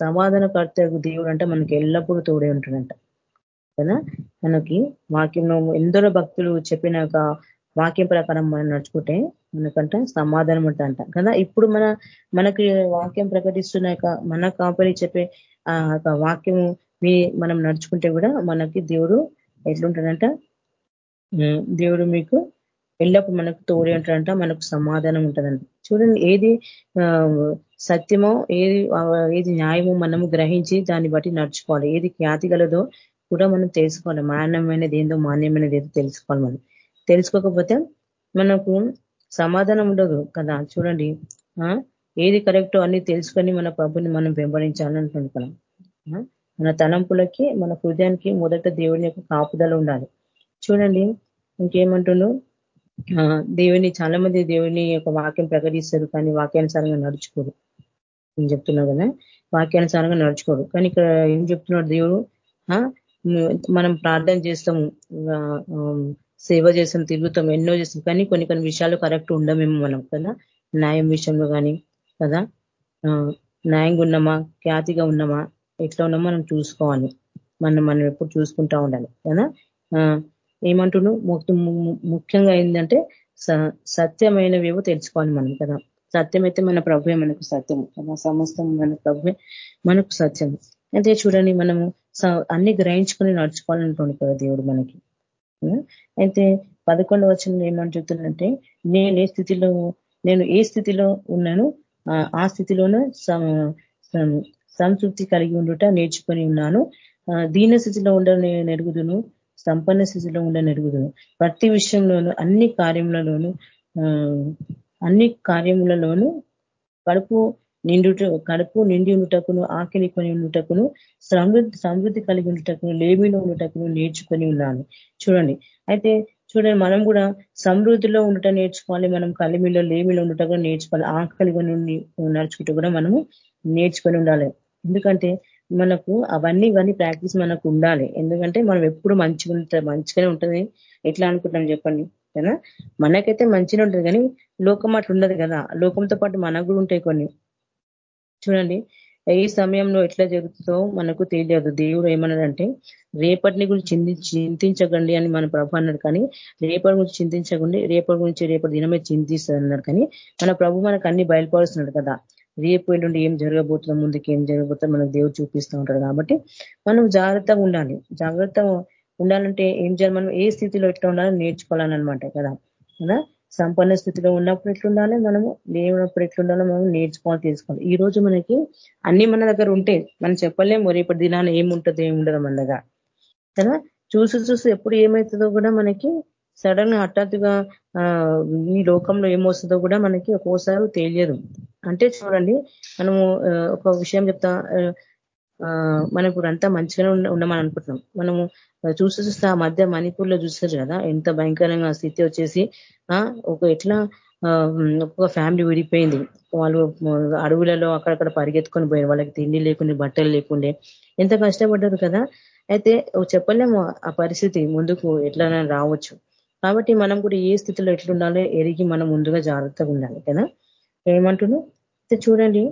సమాధానకర్తకు దేవుడు అంటే మనకి ఎల్లప్పుడూ తోడే ఉంటుందంట కదా మనకి వాక్యంలో ఎందరో భక్తులు చెప్పిన వాక్యం ప్రకారం మనం నడుచుకుంటే మనకంట సమాధానం అంట కదా ఇప్పుడు మన మనకి వాక్యం ప్రకటిస్తున్న మన కాపరి చెప్పే ఆ వాక్యము మీ మనం నడుచుకుంటే కూడా మనకి దేవుడు ఎట్లుంటాడంట? దేవుడు మీకు ఎల్లప్పుడు మనకు తోడి ఉంటాడంట మనకు సమాధానం ఉంటుందండి చూడండి ఏది సత్యమో ఏది ఏది న్యాయమో మనము గ్రహించి దాన్ని బట్టి నడుచుకోవాలి. ఏది ఖ్యాతి గలదో కూడా మనం తెలుసుకోవాలి. మాన్యమైనది ఏందో మాన్యమైనది ఏదో తెలుసుకోవాలి మనం. తెలుసుకోకపోతే మనకు సమాధానం ఉండదు కదా? చూడండి ఏది కరెక్టో అన్ని తెలుసుకొని మన ప్రభుని మనం వెంబడించాలని కదా మన తలంపులకి మన హృదయానికి మొదట దేవుని యొక్క కాపుదల ఉండాలి. చూడండి ఇంకేమంటుండు దేవుని చాలా మంది దేవుని యొక్క వాక్యం ప్రకటిస్తారు కానీ వాక్యానుసారంగా నడుచుకోరు. నేను చెప్తున్నా కదా వాక్యానుసారంగా నడుచుకోరు. కానీ ఇక్కడ ఏం చెప్తున్నాడు దేవుడు? మనం ప్రార్థన చేస్తాము సేవ చేస్తాం తిరుగుతాం ఎన్నో చేస్తాం కానీ కొన్ని కొన్ని విషయాలు కరెక్ట్ ఉండమేమో మనం కదా? న్యాయం విషయంలో కానీ కదా? న్యాయంగా ఉన్నామా? ఖ్యాతిగా ఉన్నామా? ఎట్లా ఉన్నామో మనం చూసుకోవాలి. మనం మనం ఎప్పుడు చూసుకుంటా ఉండాలి. కదా? ఏమంటున్నావు? ముఖ్యంగా ఏంటంటే సత్యమైనవేవో తెలుసుకోవాలి మనం కదా? సత్యమైతే మన ప్రభువే మనకు సత్యం కదా? సమస్తం మన ప్రభువే మనకు సత్యం అయితే చూడండి మనము అన్ని గ్రహించుకొని నడుచుకోవాలనుకోండి కదా దేవుడు మనకి. అయితే పదకొండు వచ్చిన ఏమని చెప్తుందంటే నేను ఏ స్థితిలో నేను ఏ స్థితిలో ఉన్నాను ఆ స్థితిలోనూ సంతృప్తి కలిగి ఉండుట నేర్చుకొని ఉన్నాను. దీన స్థితిలో ఉండని నెరుగుదును సంపన్న స్థితిలో ఉండ నెరుగుదును. ప్రతి విషయంలోనూ అన్ని కార్యములలోనూ అన్ని కార్యములలోనూ కడుపు నిండుట కడుపు నిండి ఉండుటకును ఆకలి కొని ఉండుటకును సమృద్ధి సమృద్ధి కలిగి ఉండుటకును లేమిలో ఉండుటకును నేర్చుకొని ఉన్నాను. చూడండి. అయితే చూడండి మనం కూడా సమృద్ధిలో ఉండట నేర్చుకోవాలి మనం కలిమిలో లేమిలో ఉండటం కూడా నేర్చుకోవాలి ఆకలి కొని నడుచుకుంటూ కూడా మనము నేర్చుకొని ఉండాలి. ఎందుకంటే మనకు అవన్నీ ఇవన్నీ ప్రాక్టీస్ మనకు ఉండాలి. ఎందుకంటే మనం ఎప్పుడు మంచిగా ఉంటుంది మంచిగానే ఉంటుంది. ఎట్లా అనుకుంటున్నాం చెప్పండి? కదా మనకైతే మంచిగా ఉంటుంది కానీ లోకం అట్లా ఉండదు కదా. లోకంతో పాటు మనకు కూడా ఉంటాయి కొన్ని. చూడండి ఏ సమయంలో ఎట్లా జరుగుతుందో మనకు తెలియదు. దేవుడు ఏమన్నాడంటే రేపటిని గురించి చింతి చింతించకండి అని మన ప్రభు అన్నాడు కానీ రేపటి గురించి చింతించకండి రేపటి గురించి రేపటి దినమే చింతిస్తుంది అన్నాడు కానీ మన ప్రభు మనకు అన్ని బయలుపరుస్తున్నాడు కదా. రేపు ఎల్లుండి ఏం జరగబోతుందో ముందుకు ఏం జరగబోతుందో మనకు దేవుడు చూపిస్తూ ఉంటాడు కాబట్టి మనం జాగ్రత్తగా ఉండాలి. జాగ్రత్తగా ఉండాలంటే ఏం చేయాలి? మనం ఏ స్థితిలో ఎట్లా ఉండాలో నేర్చుకోవాలని అనమాట కదా. కదా? సంపన్న స్థితిలో ఉన్నప్పుడు ఎట్లుండాలి మనము? లేనప్పుడు ఎట్లుండాలో మనం నేర్చుకోవాలి తెలుసుకోవాలి. ఈ రోజు మనకి అన్ని మన దగ్గర ఉంటే మనం చెప్పలేము రేపటి దినాన ఏముంటుందో ఏముండదు మన దగ్గర. కదా? చూసి చూసి ఎప్పుడు ఏమవుతుందో కూడా మనకి సడన్ హఠాత్తుగా ఈ లోకంలో ఏమొస్తుందో కూడా మనకి ఒక్కోసారి తెలియదు. అంటే చూడండి మనము ఒక విషయం చెప్తా మనం ఇప్పుడు అంతా మంచిగానే ఉండమని అనుకుంటున్నాం. మనము చూసి చూస్తే ఆ మధ్య మణిపూర్లో చూస్తారు కదా ఎంత భయంకరంగా స్థితి వచ్చేసి ఒక ఎట్లా ఒక ఫ్యామిలీ విడిపోయింది. వాళ్ళు అడవులలో అక్కడక్కడ పరిగెత్తుకొని పోయారు. వాళ్ళకి తిండి లేకుండా బట్టలు లేకుండే. ఎంత కష్టపడ్డారు కదా. అయితే చెప్పలేము ఆ పరిస్థితి. ముందుకు ఎట్లా రావచ్చు. కాబట్టి మనం కూడా ఏ స్థితిలో ఎట్లుండాలో ఎరిగి మనం ముందుగా జాగ్రత్తగా ఉండాలి కదా? ఏమంటున్నావు? చూడండి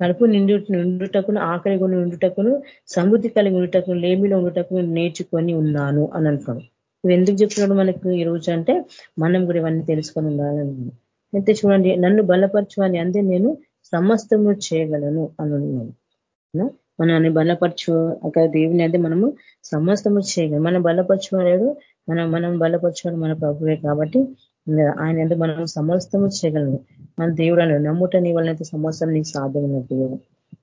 కడుపు నిండు నిండుటకును ఆకలి కొని ఉండుటకును సమృద్ధి కలిగి ఉండుటకును లేమిలో ఉండుటకును నేర్చుకొని ఉన్నాను అని అంటున్నాడు ఇవి ఎందుకు చెప్తున్నాడు మనకు ఈ రోజు అంటే మనం కూడా ఇవన్నీ తెలుసుకొని ఉండాలని అయితే చూడండి నన్ను బలపరచు అందే నేను సమస్తము చేయగలను అని మనల్ని బలపరచు అక్కడ దేవుని అయితే మనము సమస్తము చేయగలం. మనం బలపరచుకోలేదు మనం మనం బలపరచుకోవడం మన ప్రభువే కాబట్టి ఆయన ఎందుకు మనం సమస్తము చేయగలము. మన దేవుడు అని నమ్ముట నీ వలనైతే సమస్తం నీకు సాధ్యమైన దేవుడు.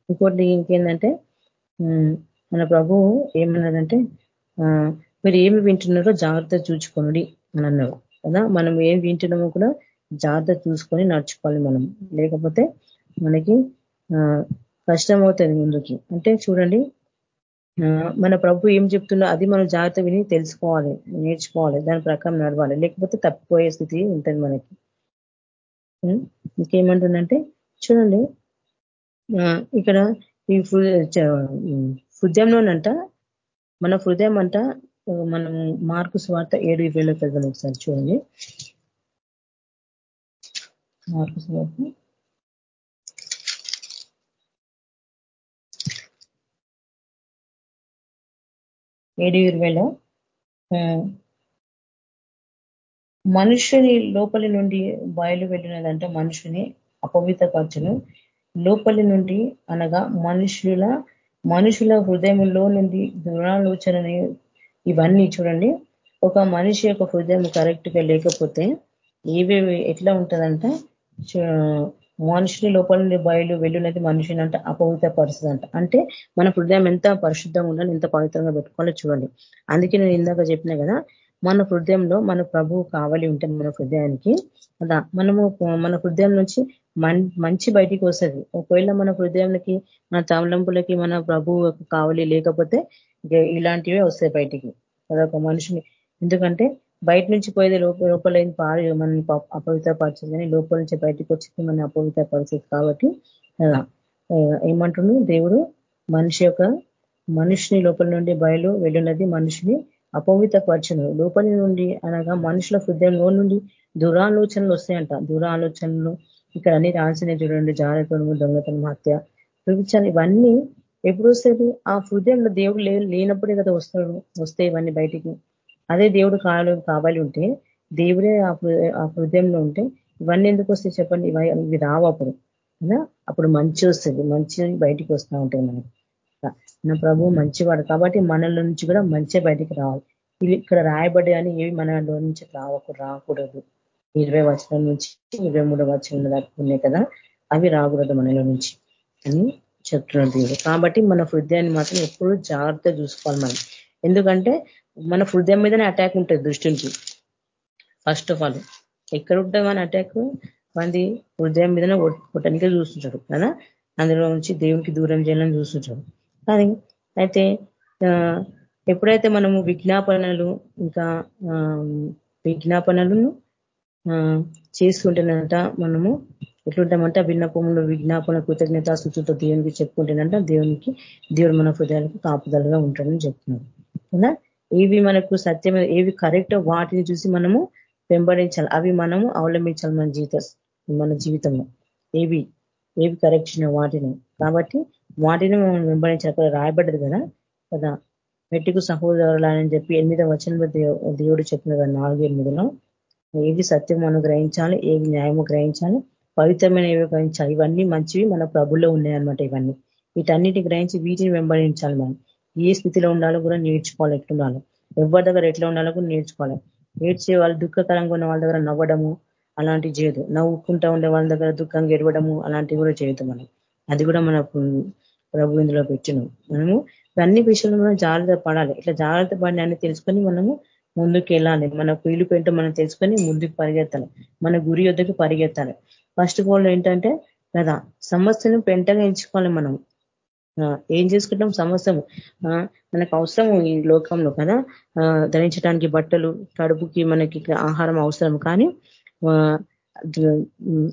ఇంకోటి ఇంకేంటంటే మన ప్రభు ఏమన్నాడంటే మీరు ఏమి వింటున్నారో జాగ్రత్త చూచుకోండి అని అన్నాడు. కదా? మనం ఏం వింటున్నామో కూడా జాగ్రత్త చూసుకొని నడుచుకోవాలి మనం. లేకపోతే మనకి కష్టం అవుతుంది ముందుకి. అంటే చూడండి మన ప్రభు ఏం చెప్తున్నా అది మనం జాగ్రత్త విని తెలుసుకోవాలి నేర్చుకోవాలి దాని ప్రకారం నడవాలి. లేకపోతే తప్పిపోయే స్థితి ఉంటుంది మనకి. ఇంకేమంటుందంటే చూడండి ఇక్కడ ఈ హృదయంలోనంట మన హృదయం అంట మనం మార్కు స్వార్థ ఏడు ఇరవైలోకి వెళ్దాం ఒకసారి చూడండి. మార్కు స్వార్థ ఏడు ఇరవైలో మనుషుని లోపలి నుండి బయలు వెళ్ళినదంటే మనుషుని అపవితపరచును లోపలి నుండి అనగా మనుషుల మనుషుల హృదయంలో నుండి దురాలోచనని ఇవన్నీ చూడండి. ఒక మనిషి యొక్క హృదయం కరెక్ట్గా లేకపోతే ఏవేవి ఎట్లా ఉంటుందంటే? మనుషుని లోపల నుండి బయలు వెళ్ళినది మనుషుని అంటే అపవిత పరిస్థితి అంట అంటే మన హృదయం ఎంత పరిశుద్ధంగా ఉండాలి ఎంత పవిత్రంగా పెట్టుకోవాలో చూడండి. అందుకే నేను ఇందాక చెప్పినా కదా మన హృదయంలో మన ప్రభువు కావాలి ఉంటే మన హృదయానికి కదా? మనము మన హృదయం నుంచి మంచి బయటికి వస్తుంది. ఒకవేళ మన హృదయానికి మన తమలంపులకి మన ప్రభువు కావాలి లేకపోతే ఇలాంటివే వస్తాయి బయటికి. అదొక మనిషిని. ఎందుకంటే బయట నుంచి పోయేది లోపల లోపల పాడు మనల్ని అపవిత్రపరచదు కానీ లోపల నుంచి బయటకు వచ్చి మన అపవిత్రపరచదు కాబట్టి ఏమంటున్నాడు దేవుడు మనిషి యొక్క మనిషిని లోపల నుండి బయలు వెళ్ళినది మనిషిని అపవిత్రపరచను లోపలి నుండి అనగా మనుషుల హృదయంలో నుండి దురాలోచనలు వస్తాయంట. దురాలోచనలు ఇక్కడ అన్ని రాసిన చూడండి. జారతను దొంగతనం హత్య దుర్విచారం ఇవన్నీ ఎప్పుడు వస్తుంది ఆ హృదయంలో దేవుడు లేనప్పుడే కదా వస్తాడు. వస్తే ఇవన్నీ బయటికి. అదే దేవుడు కావాలి కావాలి ఉంటే దేవుడే ఆ హృదయంలో ఉంటే ఇవన్నీ ఎందుకు వస్తాయి చెప్పండి? ఇవి రావు అప్పుడు. అప్పుడు మంచి వస్తుంది. మంచి బయటికి వస్తూ ఉంటాయి మనకి. నా ప్రభు మంచివాడు. కాబట్టి మనలో నుంచి కూడా మంచి బయటికి రావాలి. ఇవి ఇక్కడ రాయబడి అని ఏవి మనలో నుంచి రావకు రాకూడదు. ఇరవై వచనం నుంచి ఇరవై మూడో వచనం దాకా ఉన్నాయి కదా? అవి రాకూడదు మనలో నుంచి అని చెప్తున్నాడు కాబట్టి మన హృదయాన్ని మాత్రం ఎప్పుడు జాగ్రత్త చూసుకోవాలి మనం. ఎందుకంటే మన హృదయం మీదనే అటాక్ ఉంటుంది దృష్టికి ఫస్ట్ ఆఫ్ ఆల్ ఎక్కడ ఉంటుంది మన అటాక్ మంది హృదయం మీదనే కొట్టడానికే చూస్తుంటాడు కదా? అందులో నుంచి దేవునికి దూరం చేయాలని చూస్తుంటాడు కానీ అయితే ఎప్పుడైతే మనము విజ్ఞాపనలు ఇంకా విజ్ఞాపనలను చేస్తుంటేనంట మనము ఎట్లుంటామంటే విన్నపములు విజ్ఞాపన కృతజ్ఞత శుచుతో దేవునికి చెప్పుకుంటేనంట దేవునికి దేవుడు మన హృదయాలకు కాపుదలుగా ఉంటాడని చెప్తున్నాడు కదా? ఏవి మనకు సత్యం ఏవి కరెక్టో వాటిని చూసి మనము వెంబడించాలి. అవి మనము అవలంబించాలి మన జీవిత మన జీవితంలో. ఏవి ఏవి కరెక్షన్ వాటిని. కాబట్టి వాటిని మనం వెంబడించాలి. అక్కడ రాయబడ్డది కదా కదా. మెట్టుకు సహోదరులని చెప్పి ఎనిమిదో వచనంలో దేవుడు చెప్పిన కదా నాలుగు ఎనిమిదిలో ఏది సత్యం మనం గ్రహించాలి ఏది న్యాయము గ్రహించాలి పవిత్రమైన ఏవి గ్రహించాలి. ఇవన్నీ మంచివి మన ప్రభుల్లో ఉన్నాయన్నమాట ఇవన్నీ. వీటన్నిటి గ్రహించి వీటిని వెంబడించాలి మనం. ఏ స్థితిలో ఉండాలో కూడా నేర్చుకోవాలి ఎట్లుండాలో ఎవరి దగ్గర ఎట్లా ఉండాలో కూడా నేర్చుకోవాలి. ఏడ్చే వాళ్ళు దుఃఖకరంగా ఉన్న వాళ్ళ దగ్గర నవ్వడము అలాంటివి చేయదు. నవ్వుకుంటా ఉండే వాళ్ళ దగ్గర దుఃఖంగా ఎడవడము అలాంటివి కూడా చేయదు మనం. అది కూడా మన ప్రభు ఇందులో పెట్టినాం. మనము అన్ని విషయంలో మనం జాగ్రత్త పడాలి. ఇట్లా జాగ్రత్త పడి అని తెలుసుకొని మనము ముందుకు వెళ్ళాలి. మన పీలు పెంట మనం తెలుసుకొని ముందుకు పరిగెత్తాలి. మన గురి వద్దకు పరిగెత్తాలి. ఫస్ట్ ఆఫ్ ఆల్ ఏంటంటే కదా సమస్యను పెంటగా ఎంచుకోవాలి మనం. ఏం చేసుకుంటాం? సమస్యము మనకు అవసరం ఈ లోకంలో కదా? ధరించడానికి బట్టలు కడుపుకి మనకి ఆహారం అవసరం. కానీ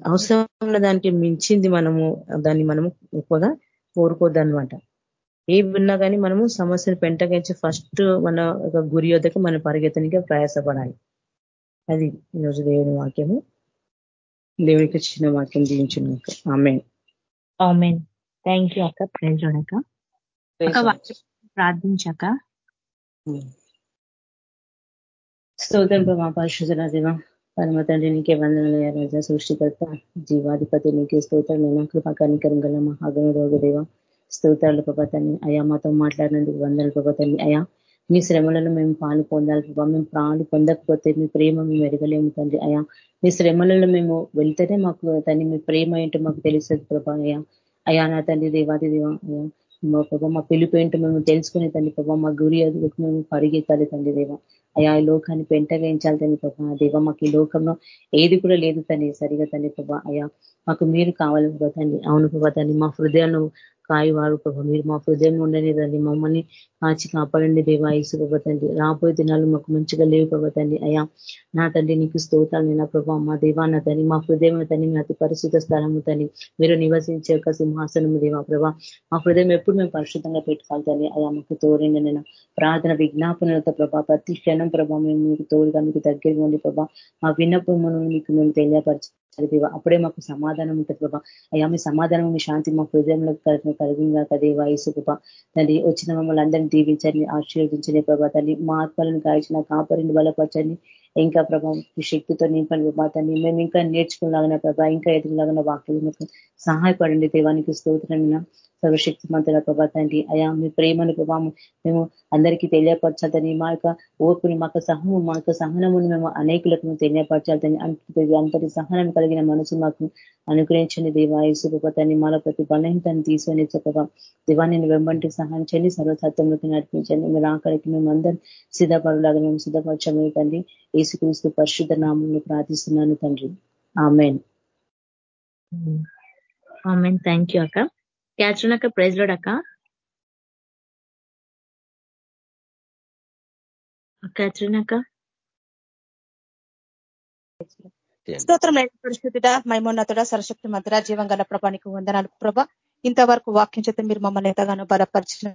అవసరం ఉన్న దానికి మించింది మనము దాన్ని మనము ఎక్కువగా కోరుకోద్దనమాట ఏ ఉన్నా కానీ మనము సమస్యను పెంటగించి ఫస్ట్ మన ఒక గురి యొద్దకు మన పరిగెత్తనికి ప్రయాసపడాలి. అది ఈరోజు దేవుని వాక్యము. దేవునికి చిన్న వాక్యం జీవించిన ఆమె ఆమెన్. థ్యాంక్ యూ అక్క. ప్రైజ్ అక్క. ప్రార్థించాక స్తోత్రం మా పరిశుధన దివ పరమ తండ్రి నీకే వందనాలయ రాజ సృష్టికర్త జీవాధిపతి నీకే స్తోత్రం నేను కృపా కనికరం గల మహాగణ రోగ దేవ. స్తోత్రాలు ప్రభాతాన్ని అయా మాతో మాట్లాడినందుకు వందలు ప్రభాతాన్ని అయా మీ శ్రమలను మేము పాలు పొందాలి ప్రభావ మేము పాలు పొందకపోతే మీ ప్రేమ మేము ఎరగలేము తండ్రి అయా మీ శ్రమలలో మేము వెళ్తేనే మాకు తల్లి మీ ప్రేమ ఏంటో మాకు తెలుస్తుంది ప్రభా అయా అయా నా తండ్రి దేవాది దేవ అయా మా ప్రభావ మా పిలుపు ఏంటో మేము తెలుసుకునే తల్లి ప్రభావ మా గురి అదుకు మేము పరిగెత్తాలి తండ్రి దేవ. అయా ఈ లోకాన్ని పెంటవేయించాలి తండ్రి ప్రభా దేవ. మాకు ఈ లోకంలో ఏది కూడా లేదు తండ్రి సరిగా తండ్రి ప్రభా అయా మాకు మీరు కావాలి ప్రభా తండ్రి అవును ప్రభా తండ్రి మా హృదయాలను కాయవారు ప్రభు మీరు మా హృదయం ఉండని తండ్రి మమ్మల్ని కాచి కాపాడండి దేవా ఇసు రాబోయే దినాలు మాకు మంచిగా లేవు ప్రభతండి అయ్యా నా తండ్రి నీకు స్తోతాలు నా ప్రభా? మా దేవా నా తని మా హృదయం తని మీ అతి పరిశుద్ధ స్థలము తని మీరు నివసించే యొక్క సింహాసనము దేవా ప్రభా. మా హృదయం ఎప్పుడు మేము పరిశుద్ధంగా పెట్టుకోవాలి అయ్యా మాకు తోడండి నేను ప్రార్థన విజ్ఞాపనలతో ప్రభా. ప్రతి క్షణం ప్రభా మేము మీకు తోడుగా మీకు దగ్గరగా ఉండి ప్రభా. మా విన్నపమును మీకు మేము తెలియపరచు దేవా అప్పుడే మాకు సమాధానం ఉంటుంది బాబా అయ్యా మీ సమాధానం మీ శాంతి మా హృదయంలో కలిగిందా కదేవా ఇసు ప్రభా. తండ్రి వచ్చిన మమ్మల్ని అందరినీ దీవించండి ఆశీర్వదించండి ప్రభా. తల్లి మా ఆత్మలను కాల్చిన కాపరిని బలపరచండి. ఇంకా ప్రభా శక్తితో నింపండి ప్రభా. తండ్రి మేము ఇంకా నేర్చుకున్నాగన ప్రభా ఇంకా ఎదుగులాగిన వాక్యం సహాయపడండి. దేవానికి స్తోత్రమైన సర్వశక్తి మంతుల ప్రభా తండ్రి. అయా మీ ప్రేమను ప్రభావం మేము అందరికీ తెలియపరచాలని మా యొక్క ఓర్పుని మా సహనం మా యొక్క సహనమును మేము అనేకులకు తెలియపరచాలని అంతటి సహనం కలిగిన మనసు మాకు అనుగ్రహించండి దేవాయసు ప్రభాతాన్ని మాల ప్రతి బలహీనతను తీసుకొని చెప్పగా దివాన్ని వెంబడి సహాయం చేయండి సర్వసత్వంలోకి నడిపించండి. మీరు ఆఖరికి మేము అందరం సిద్ధపడలాగా మేము సిద్ధపరచమే తండ్రి. ఏసుక్రీస్తు పరిశుద్ధ నామంలో ప్రార్థిస్తున్నాను తండ్రి. ఆమెన్. ఆమెన్. థ్యాంక్ యూ అక్క. క్యాచ్ అక్క ప్రైజ్ లోడ్ అక్క. క్యాచ్ స్తోత్రం పరిస్థితిట మైమోన్నతుడ సరశక్తి మధుర జీవం గల ప్రభానికి వందనాలు ప్రభ. ఇంతవరకు వాక్యం చేత మీరు మమ్మల్ని ఎంతగానో బలపరిచిన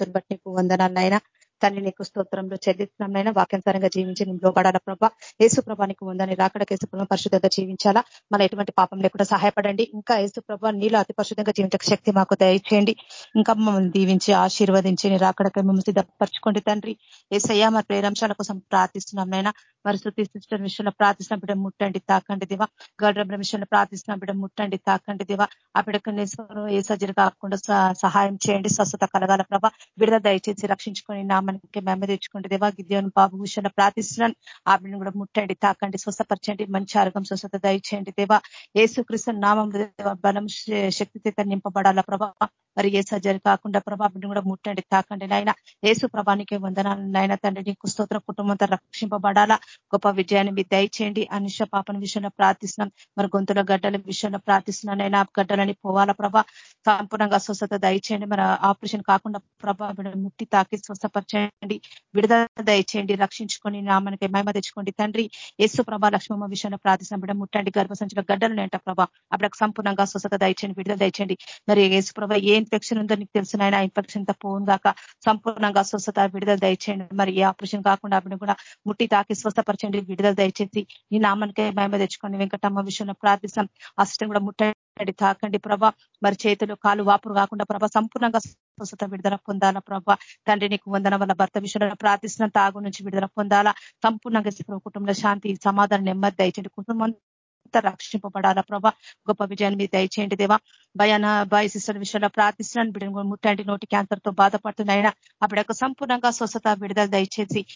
బట్టి నీకు వందనాలైనా తల్లి నీకు స్తోత్రంలో చెల్లిస్తున్నామైనా వాక్యానుసారంగా జీవించి నేను లోబడాల ప్రభా? యేసు ప్రభానికి ఉందని రాకడ కేసుప్రభ పరిశుద్ధంగా జీవించాలా? మన ఎటువంటి పాపం లేకుండా సహాయపడండి. ఇంకా యేసు ప్రభా నీలో అతి పరిశుద్ధంగా జీవించక శక్తి మాకు దయచేయండి. ఇంకా మమ్మల్ని దీవించి ఆశీర్వదించి రాకడకై మమ్మల్ని సిద్ధపరచుకోండి తండ్రి. ఏసయ్యా మరి ప్రేరంశాల కోసం ప్రార్థిస్తున్నాం నైనా మరి శృతి సిస్టర్ విషయంలో ప్రార్థిస్తున్న. బిడ్డ ముట్టండి తాకండి దివా. గడ్ర విషయంలో ప్రార్థిస్తున్న. బిడ్డ ముట్టండి తాకండి దివా. ఆ బిడ్డకు ఏ సర్జరీ కాకుండా సహాయం చేయండి. స్వస్థత కలగాల ప్రభా. బిడద దయచేసి రక్షించుకొని నామానికి మేమ తెచ్చుకుంటే దేవా గిద్యోని బాబు విషయంలో ప్రార్థిస్తున్నాను. ఆవిడని కూడా ముట్టండి తాకండి స్వస్థపరచండి మంచి ఆరోగ్యం స్వస్థత దయచేయండి దేవా. ఏసుకృష్ణ నామం బలం శక్తి నింపబడాల ప్రభా. మరి ఏ సర్జరీ కాకుండా ప్రభా బిడ్డ కూడా ముట్టండి తాకండి. నాయన ఏసు ప్రభానికి వందనాలు. నాయన తండ్రి నీకు కుటుంబంతో రక్షింపబడాలా? గొప్ప విజయాన్ని మీ దయచేయండి. అనుష పాపన విషయంలో ప్రార్థిస్తున్నాం. మరి గొంతుల గడ్డల విషయంలో ప్రార్థిస్తున్నాను నైనా గడ్డలని పోవాలా ప్రభా? సంపూర్ణంగా స్వస్థత దయచేయండి. మరి ఆపరేషన్ కాకుండా ప్రభా ముట్టి తాకి స్వస్థపరచండి. విడుదల దయచేయండి. రక్షించుకొని నామనికి మహిమ తెచ్చుకోండి. తండ్రి యేసు ప్రభా లక్ష్మమ్మ విషయంలో ప్రార్థిస్తున్నాం. బిడ్డ ముట్టండి. గర్భసంచుల గడ్డలు నేంట ప్రభా. అప్పుడు సంపూర్ణంగా స్వస్థత దయచేయండి. విడుదల దయచేయండి. మరి యేసు ప్రభా ఏం ఇన్ఫెక్షన్ ఉందో నీకు తెలిసిన ఆయన ఇన్ఫెక్షన్తో గాక సంపూర్ణంగా స్వస్థత విడుదల దయచేయండి. మరి ఏ ఆపరేషన్ కాకుండా అప్పుడు కూడా ముట్టి తాకి స్వస్థపరచండి విడుదల దయచేసి ఈ నామానికే మహిమ తెచ్చుకోండి. వెంకటమ్మ విషయంలో ప్రార్థిస్తాం. అసిస్టెంట్ కూడా ముట్టండి తాకండి ప్రభా. మరి చేతులు కాలు వాపురు కాకుండా ప్రభా సంపూర్ణంగా స్వస్థత విడుదల పొందాలా ప్రభా. తండ్రి నీకు వందన వల్ల భర్త విషయంలో ప్రార్థిస్తున్న తాగు నుంచి విడుదల పొందాలా. సంపూర్ణంగా కుటుంబంలో శాంతి సమాధానం నెమ్మది దయచండి కుటుంబం రక్షింపబడాలా? ప్రభా గొప్ప విజయాన్ని మీరు దయచేయండి దేవా. భయాన భయ సిస్టర్ విషయంలో ప్రార్థిస్తున్నాను. బిడ్డను ముట్టండి. నోటి క్యాన్సర్తో బాధపడుతున్నాయినా. అప్పుడు సంపూర్ణంగా స్వస్థత విడుదల దయచేసి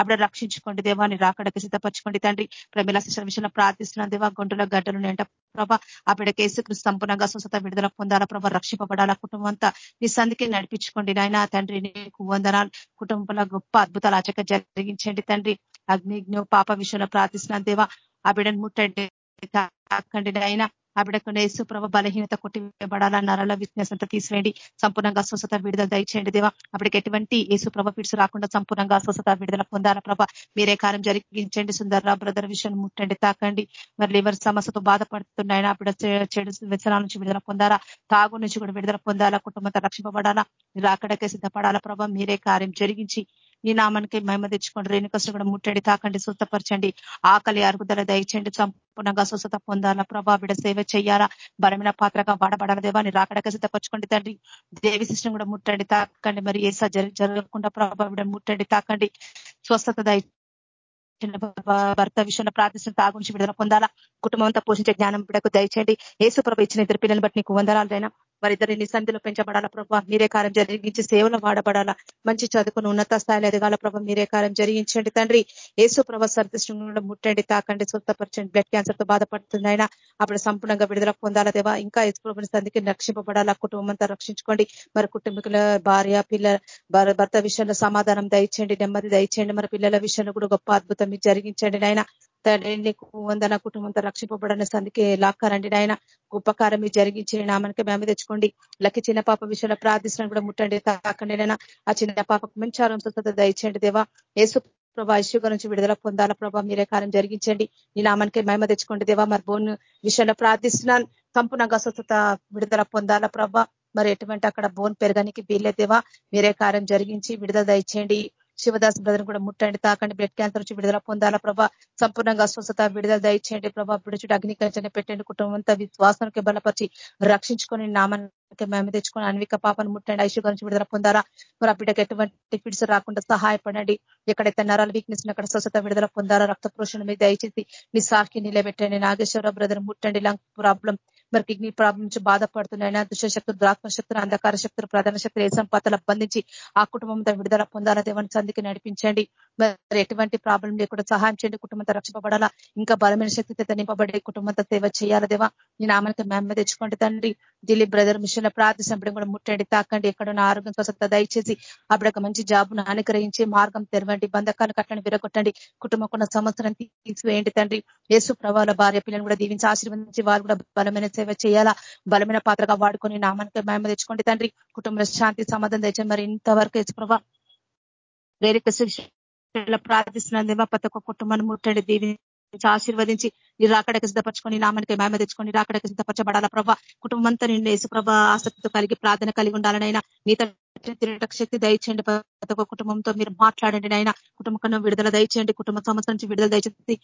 అప్పుడు రక్షించుకోండి దేవాన్ని రాకడకు సిద్ధపరచుకోండి తండ్రి. ప్రమిళ శిక్షణ విషయంలో ప్రార్థిస్తున్నాను దేవా. గుండెల గడ్డలు నేంట ప్రభా. ఆ బిడ్డకి సంపూర్ణంగా స్వస్థత విడుదల పొందాలా? ప్రభా రక్షింపబడాలా? కుటుంబం అంతా నీ సందికి నడిపించుకోండి నాయన. తండ్రి నీకు వందనాలు. కుటుంబంలో గొప్ప అద్భుతాలు ఆచక జరిగించండి తండ్రి. అగ్నిజ్ఞ పాప విషయంలో ప్రార్థిస్తున్నాను దేవా. ఆ బిడ్డను ముట్టండి. తాకండి అయినా ఆ యేసు ప్రభ బలహీనత కొట్టివేయబడాల నరల విజ్ఞాస్ అంతా తీసివేయండి. సంపూర్ణంగా స్వస్థత విడుదల దయచేయండి దేవా. అప్పటికి ఎటువంటి యేసు ప్రభ పిడుసు రాకుండా సంపూర్ణంగా స్వస్థత విడుదల పొందాల ప్రభ. మీరే కార్యం జరిగించండి సుందర్రా బ్రదర్ విషయం ముట్టండి తాకండి. మరి లివర్ సమస్యతో బాధపడుతున్నాయన అప్పుడు చెడు వ్యసనాల నుంచి విడుదల పొందాలా? తాగు నుంచి కూడా విడుదల పొందాలా? కుటుంబంతో రక్షింపబడాలా? మీరు అక్కడికే సిద్ధపడాలా ప్రభ? మీరే కార్యం జరిగించి ఈ నామానికి మహిమ తెచ్చుకోండి. రేణుకష్టం కూడా ముట్టండి తాకండి స్వస్థపరచండి. ఆకలి అరుగుదల దయచేయండి. సంపూర్ణంగా స్వస్థత పొందాలా? ప్రభా బిడ సేవ చేయాలా? బలమైన పాత్రగా వాడబడాల? దేవా నీ రాకడక సిద్ధపరచుకోండి తండ్రి. దేవి సిస్టమ్ కూడా ముట్టండి తాకండి. మరి ఏసా జరగకుండా ప్రభా బిడ ముట్టండి తాకండి. స్వస్థత దయ భర్త విషయంలో ప్రార్థిస్తున్న తాగుంచి విడుదల పొందాలా? కుటుంబంతో పోషించే జ్ఞానం బిడకు దయచేయండి. ఏసు ప్రభ ఇచ్చిన ఇద్దరు పిల్లలు బట్టి నీకు వందరాలైనా వారిద్దరి నిసంధిలో పెంచబడాలా ప్రభావ మీరే కారం జరిగించి సేవలు వాడబడాలా? మంచి చదువుకుని ఉన్నత స్థాయిలో ఎదగాల ప్రభావ మీరే కారం జరిగించండి తండ్రి. ఏసు ప్రభ సర్దృష్టి ముట్టండి తాకండి స్వస్థపరచండి. బ్లడ్ క్యాన్సర్తో బాధపడుతుంది ఆయన అప్పుడు సంపూర్ణంగా విడుదల పొందాలా దేవా? ఇంకా ఏసు ప్రభుని సంధికి రక్షింపబడాలా? కుటుంబం అంతా రక్షించుకోండి. మరి కుటుంబీకుల భార్య పిల్లల భర్త విషయంలో సమాధానం దయచేయండి నెమ్మది దయచేయండి. మరి పిల్లల విషయంలో కూడా గొప్ప అద్భుతం జరిగించండి నాయన. తండ్రి నీకు వందన కుటుంబంతో రక్షింపబడిన సందికి లాక్కారండి నాయన ఉపకారం జరిగించి నామనికి మేము తెచ్చుకోండి. లక్కి చిన్న పాప విషయంలో ప్రార్థిస్తున్నాను కూడా ముట్టండి తాకండి నైనా ఆ చిన్న పాపకు మంచి ఆరోగ్య దయచేయండి దేవా. ఏసు ప్రభా ఇష్యూగా నుంచి విడుదల పొందాల ప్రభా మీరే కారం జరిగించండి. నీ నామానికి మహిమ తెచ్చుకోండి దేవా. మరి బోన్ విషయంలో ప్రార్థిస్తున్నాను. సంపూర్ణంగా స్వస్థత విడుదల పొందాల ప్రభా. మరి ఎటువంటి అక్కడ బోన్ పెరగనికి వీల్లేదేవా మీరే కార్యం జరిగించి విడుదల దయచేయండి. శివదాస్ బ్రదర్ కూడా ముట్టండి తాకండి బ్లడ్ క్యాన్సర్ నుంచి విడుదల పొందాలా ప్రభా. సంపూర్ణంగా స్వస్థత విడుదల దయచేయండి ప్రభా. విడుచుడు అగ్నికంచన పెట్టండి. కుటుంబం అంతా విశ్వాసానికి బలపరిచి రక్షించుకొని నామానికి మేము తెచ్చుకొని అన్విక పాపను ముట్టండి. ఐశ్వర్య నుంచి విడుదల పొందాలా? మరి ఆ బిడ్డకు ఎటువంటి ఫిడ్స్ రాకుండా సహాయపడండి. ఎక్కడైతే నరాలు వీక్నెస్ అక్కడ స్వస్థత విడుదల పొందాలా? రక్త పోషణ మీద దయచేసి నీ సాక్షి నిలబెట్టండి. నాగేశ్వర బ్రదర్ ముట్టండి. లంగ్ ప్రాబ్లం మరి కిడ్నీ ప్రాబ్లం నుంచి బాధపడుతున్నాయినా దుష్టశక్తులు ద్రాత్మ శక్తులు అంధకార శక్తులు ప్రధాన శక్తులు ఏ సంపాతలు బంధించి ఆ కుటుంబంతో విడుదల పొందాలా దేవని సంధికి నడిపించండి. మరి ఎటువంటి ప్రాబ్లం లేకుండా సహాయం చేయండి. కుటుంబంతో రక్షింపబడాలా? ఇంకా బలమైన శక్తితో నింపబడి కుటుంబంతో సేవ చేయాలా దేవా? నీ నామానికి మేమే తెచ్చుకోండి తండ్రి. దిలీప్ బ్రదర్ మిషన్ ప్రార్థించినప్పుడు కూడా ముట్టండి తాకండి. ఎక్కడున్న ఆరోగ్యం స్వస్థత దయచేసి అప్పుడు ఒక మంచి జాబ్ను అనుగ్రహించి మార్గం తెరవండి. బంధకాలు కట్టండి విరగొట్టండి. కుటుంబకున్న సంవత్సరం తీసివేయండి తండ్రి. యేసు ప్రభావాల భార్య పిల్లలు కూడా దీవించి ఆశీర్వదించి వారు కూడా బలమైన సేవ చేయాలా? బలమైన పాత్రగా వాడుకొని నామానికి మేమ తెచ్చుకోండి తండ్రి. కుటుంబంలో శాంతి సమాధానం తెచ్చే మరి ఇంతవరకు యేసు ప్రభా వేరే ప్రార్థిస్తున్నందేమో ప్రతి ఒక్క కుటుంబాన్ని ముట్టండి దీవించి ఆశీర్వదించి ఈ రాకడకి సిద్ధపరచుకొని నామానికి మేమ తెచ్చుకొని రాకడకి సిద్ధపరచబడాల ప్రభా? కుటుంబం అంతా నిన్ను యేసు ప్రభా ఆసక్తితో కలిగి ప్రార్థన కలిగి ఉండాలనైనా నీతో తిరగటకు శక్తి దయచేయండి. ప్రతి ఒక్క కుటుంబంతో మీరు మాట్లాడండి నాయన కుటుంబం విడుదల దయచేయండి. కుటుంబ సంవత్సరం నుంచి విడుదల దయచేసి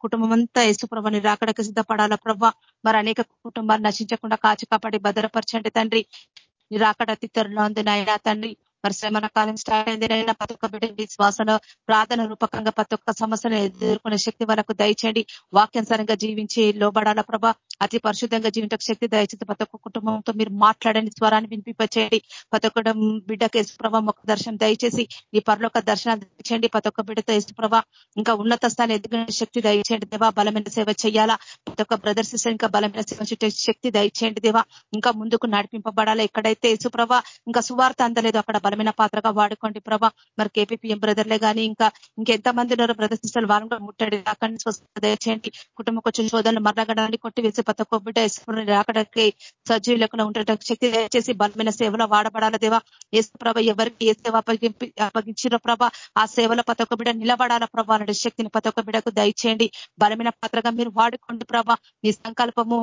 కుటుంబం అంతా యేసుప్రభని రాకడకు సిద్ధపడాల ప్రభా? మరి అనేక కుటుంబాలు నశించకుండా కాచి కాపాడి భద్రపరచండి తండ్రి. నీ రాకడ తిత్తరులో ఉంది నాయన తండ్రి. మరి శ్రమణ కాలం స్టార్ట్ అయింది ప్రతి ఒక్క బిడ్డ విశ్వాసంలో ప్రార్థన రూపకంగా ప్రతి ఒక్క సమస్యను ఎదుర్కొనే శక్తి మనకు దయచేయండి. వాక్యానుసారంగా జీవించి లోబడాల ప్రభ అతి పరిశుద్ధంగా జీవించక శక్తి దయచేసి ప్రతి ఒక్క కుటుంబంతో మీరు మాట్లాడండి స్వరాన్ని వినిపింపచేయండి. ప్రతి ఒక్క బిడ్డకు యశుప్రభ ఒక దర్శనం దయచేసి ఈ పరలోక దర్శనాలు దయచేయండి. ప్రతి ఒక్క బిడ్డతో యశుప్రభ ఇంకా ఉన్నత స్థానం ఎదుగునే శక్తి దయచేయండి దేవా. బలమైన సేవ చేయాలా? ప్రతి ఒక్క బ్రదర్స్ ఇంకా బలమైన సేవ శక్తి దయచేయండి దేవా. ఇంకా ముందుకు నడిపింపబడాలా? ఎక్కడైతే యశుప్రభ ఇంకా సువార్త అందలేదు అక్కడ బలమైన పాత్రగా వాడుకోండి ప్రభా. మరి కేపీపీఎం బ్రదర్లే కానీ ఇంకా ఇంకెంతమంది ఉన్నారో బ్రదర్ సిస్టర్ వాళ్ళని కూడా ముట్టడి. అక్కడి నుంచి దయచేయండి. కుటుంబం వచ్చిన శోధనలు మరణగడాన్ని కొట్టి వేసి ప్రతి ఒక్క బిడ్డ రాకడానికి సజీవ లేకుండా ఉండే శక్తి దయచేసి బలమైన సేవలో వాడబడాల దేవా. ఏసు ప్రభ ఎవరికి ఏ సేవ అప్పగింపి అప్పగించిన ప్రభ ఆ సేవలో ప్రతి ఒక్క బిడ్డ నిలబడాల ప్రభా అనే శక్తిని ప్రతి ఒక్క బిడ్డకు దయచేయండి. బలమైన పాత్రగా మీరు వాడుకోండి ప్రభ. మీ సంకల్పము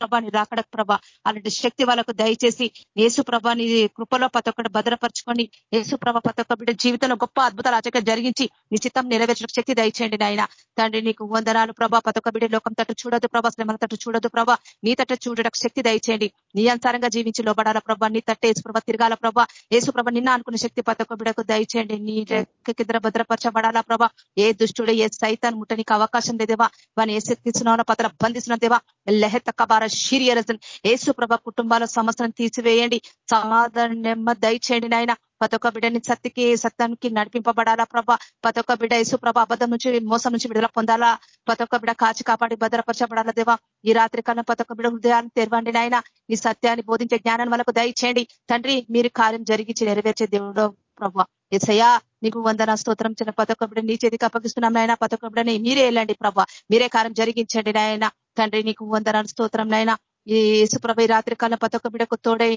ప్రభా నీ రాకడకు ప్రభ. అలాంటి శక్తి వాళ్ళకు దయచేసి యేసు ప్రభ నీ కృపలో ప్రతి ఒక్కటి భద్రపరచుకొని యేసు ప్రభ ప్రతి ఒక్క బిడ్డ జీవితంలో గొప్ప అద్భుతాలు ఆచక జరిగించి నిశ్చితం నెరవేర్చడానికి శక్తి దయచేయండి నాయన. తండ్రి నీకు వందనాలు ప్రభా. ప్రతి ఒక్క బిడ్డ లోకం తట్టు చూడదు ప్రభా. శ్రమల తట్టు చూడదు ప్రభా. నీ తట్టు చూడటకు శక్తి దయచేయండి. నీ అనుసారంగా జీవించి లోబడాల ప్రభా. నీ తట్టు యేసు ప్రభ తిరగాల ప్రభా. యేసు ప్రభ నిన్న అనుకున్న శక్తి ప్రతి ఒక్క బిడ్డకు దయచేయండి. నీ కింద భద్రపరచబడాలా ప్రభా. ఏ దుష్టుడు ఏ సైతాన్ని ముట్టనికి అవకాశం లేదేవా వాని ఏ శక్తిస్తున్నావునో పతల బంధిస్తున్న దేవా. లెహెత్ కబార షీరియరసన్ ఏసు ప్రభ కుటుంబాల సమస్యను తీసివేయండి. సమాధాన నెమ్మ దయచేయండి నాయన. ప్రతి బిడ్డని సత్తికి సత్యానికి నడిపింపబడాలా ప్రభా? ప్రతి బిడ్డ యేసు ప్రభా అబద్ధం నుంచి మోసం నుంచి విడుదల పొందాలా? ప్రతి బిడ్డ కాచి కాపాడి భద్రపరచబడాలా దేవా? ఈ రాత్రి కాలం ప్రతి ఒక్క బిడ్డ హృదయాన్ని తెరవండి నాయన. ఈ సత్యాన్ని బోధించే జ్ఞానం వాళ్ళకు దయచేయండి. తండ్రి మీరు కార్యం జరిగించి నెరవేర్చే దేవుడు ప్రభా. ఎసయా నీకు వందన స్తోత్రం చిన్న పతొక్క బిడ్డ నీ చేతికి అప్పగిస్తున్నాం నాయన. పతొక్క బిడ్డని మీరే వెళ్ళండి ప్రభా. మీరే కార్యం జరిగించండి నాయన. తండ్రి నీకు వందన స్తోత్రం నాయన. ఈ యేసుప్రభ ఈ రాత్రి కాలం పతొక్క బిడకు తోడై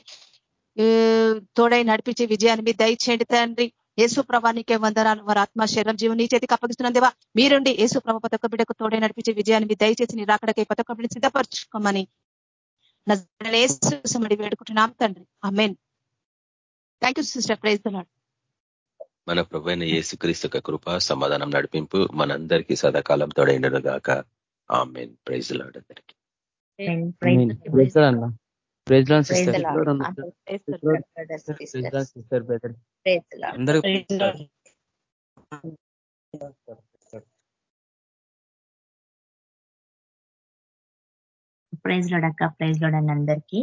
తోడై నడిపించే విజయాన్ని మీరు దయచేయండి తండ్రి. యేసు ప్రభానికే వందనాలు. వారి ఆత్మ శరీరం జీవం నీ చేతికి అప్పగిస్తున్నందేవా మీరుండి యేసు ప్రభ పతొక్క బిడ్డకు తోడై నడిపించే విజయాన్ని మీరు దయచేసి నీ రాకడకే పతొక్క బిడ్డ సిద్ధపరచుకోమని వేడుకుంటున్నాం తండ్రి. Amen thank you sister praise the Lord మన ప్రభైన యేసుక్రీస్తు కృప సమాధానం నడిపింపు మనందరికీ సదాకాలం తోడైండను గాక ఆమెన్. ప్రైజ్ లాడ్ అందరికీ. ప్రైజ్ లోడ్ అక్క ప్రైజ్ లోడ్ అండి అందరికీ.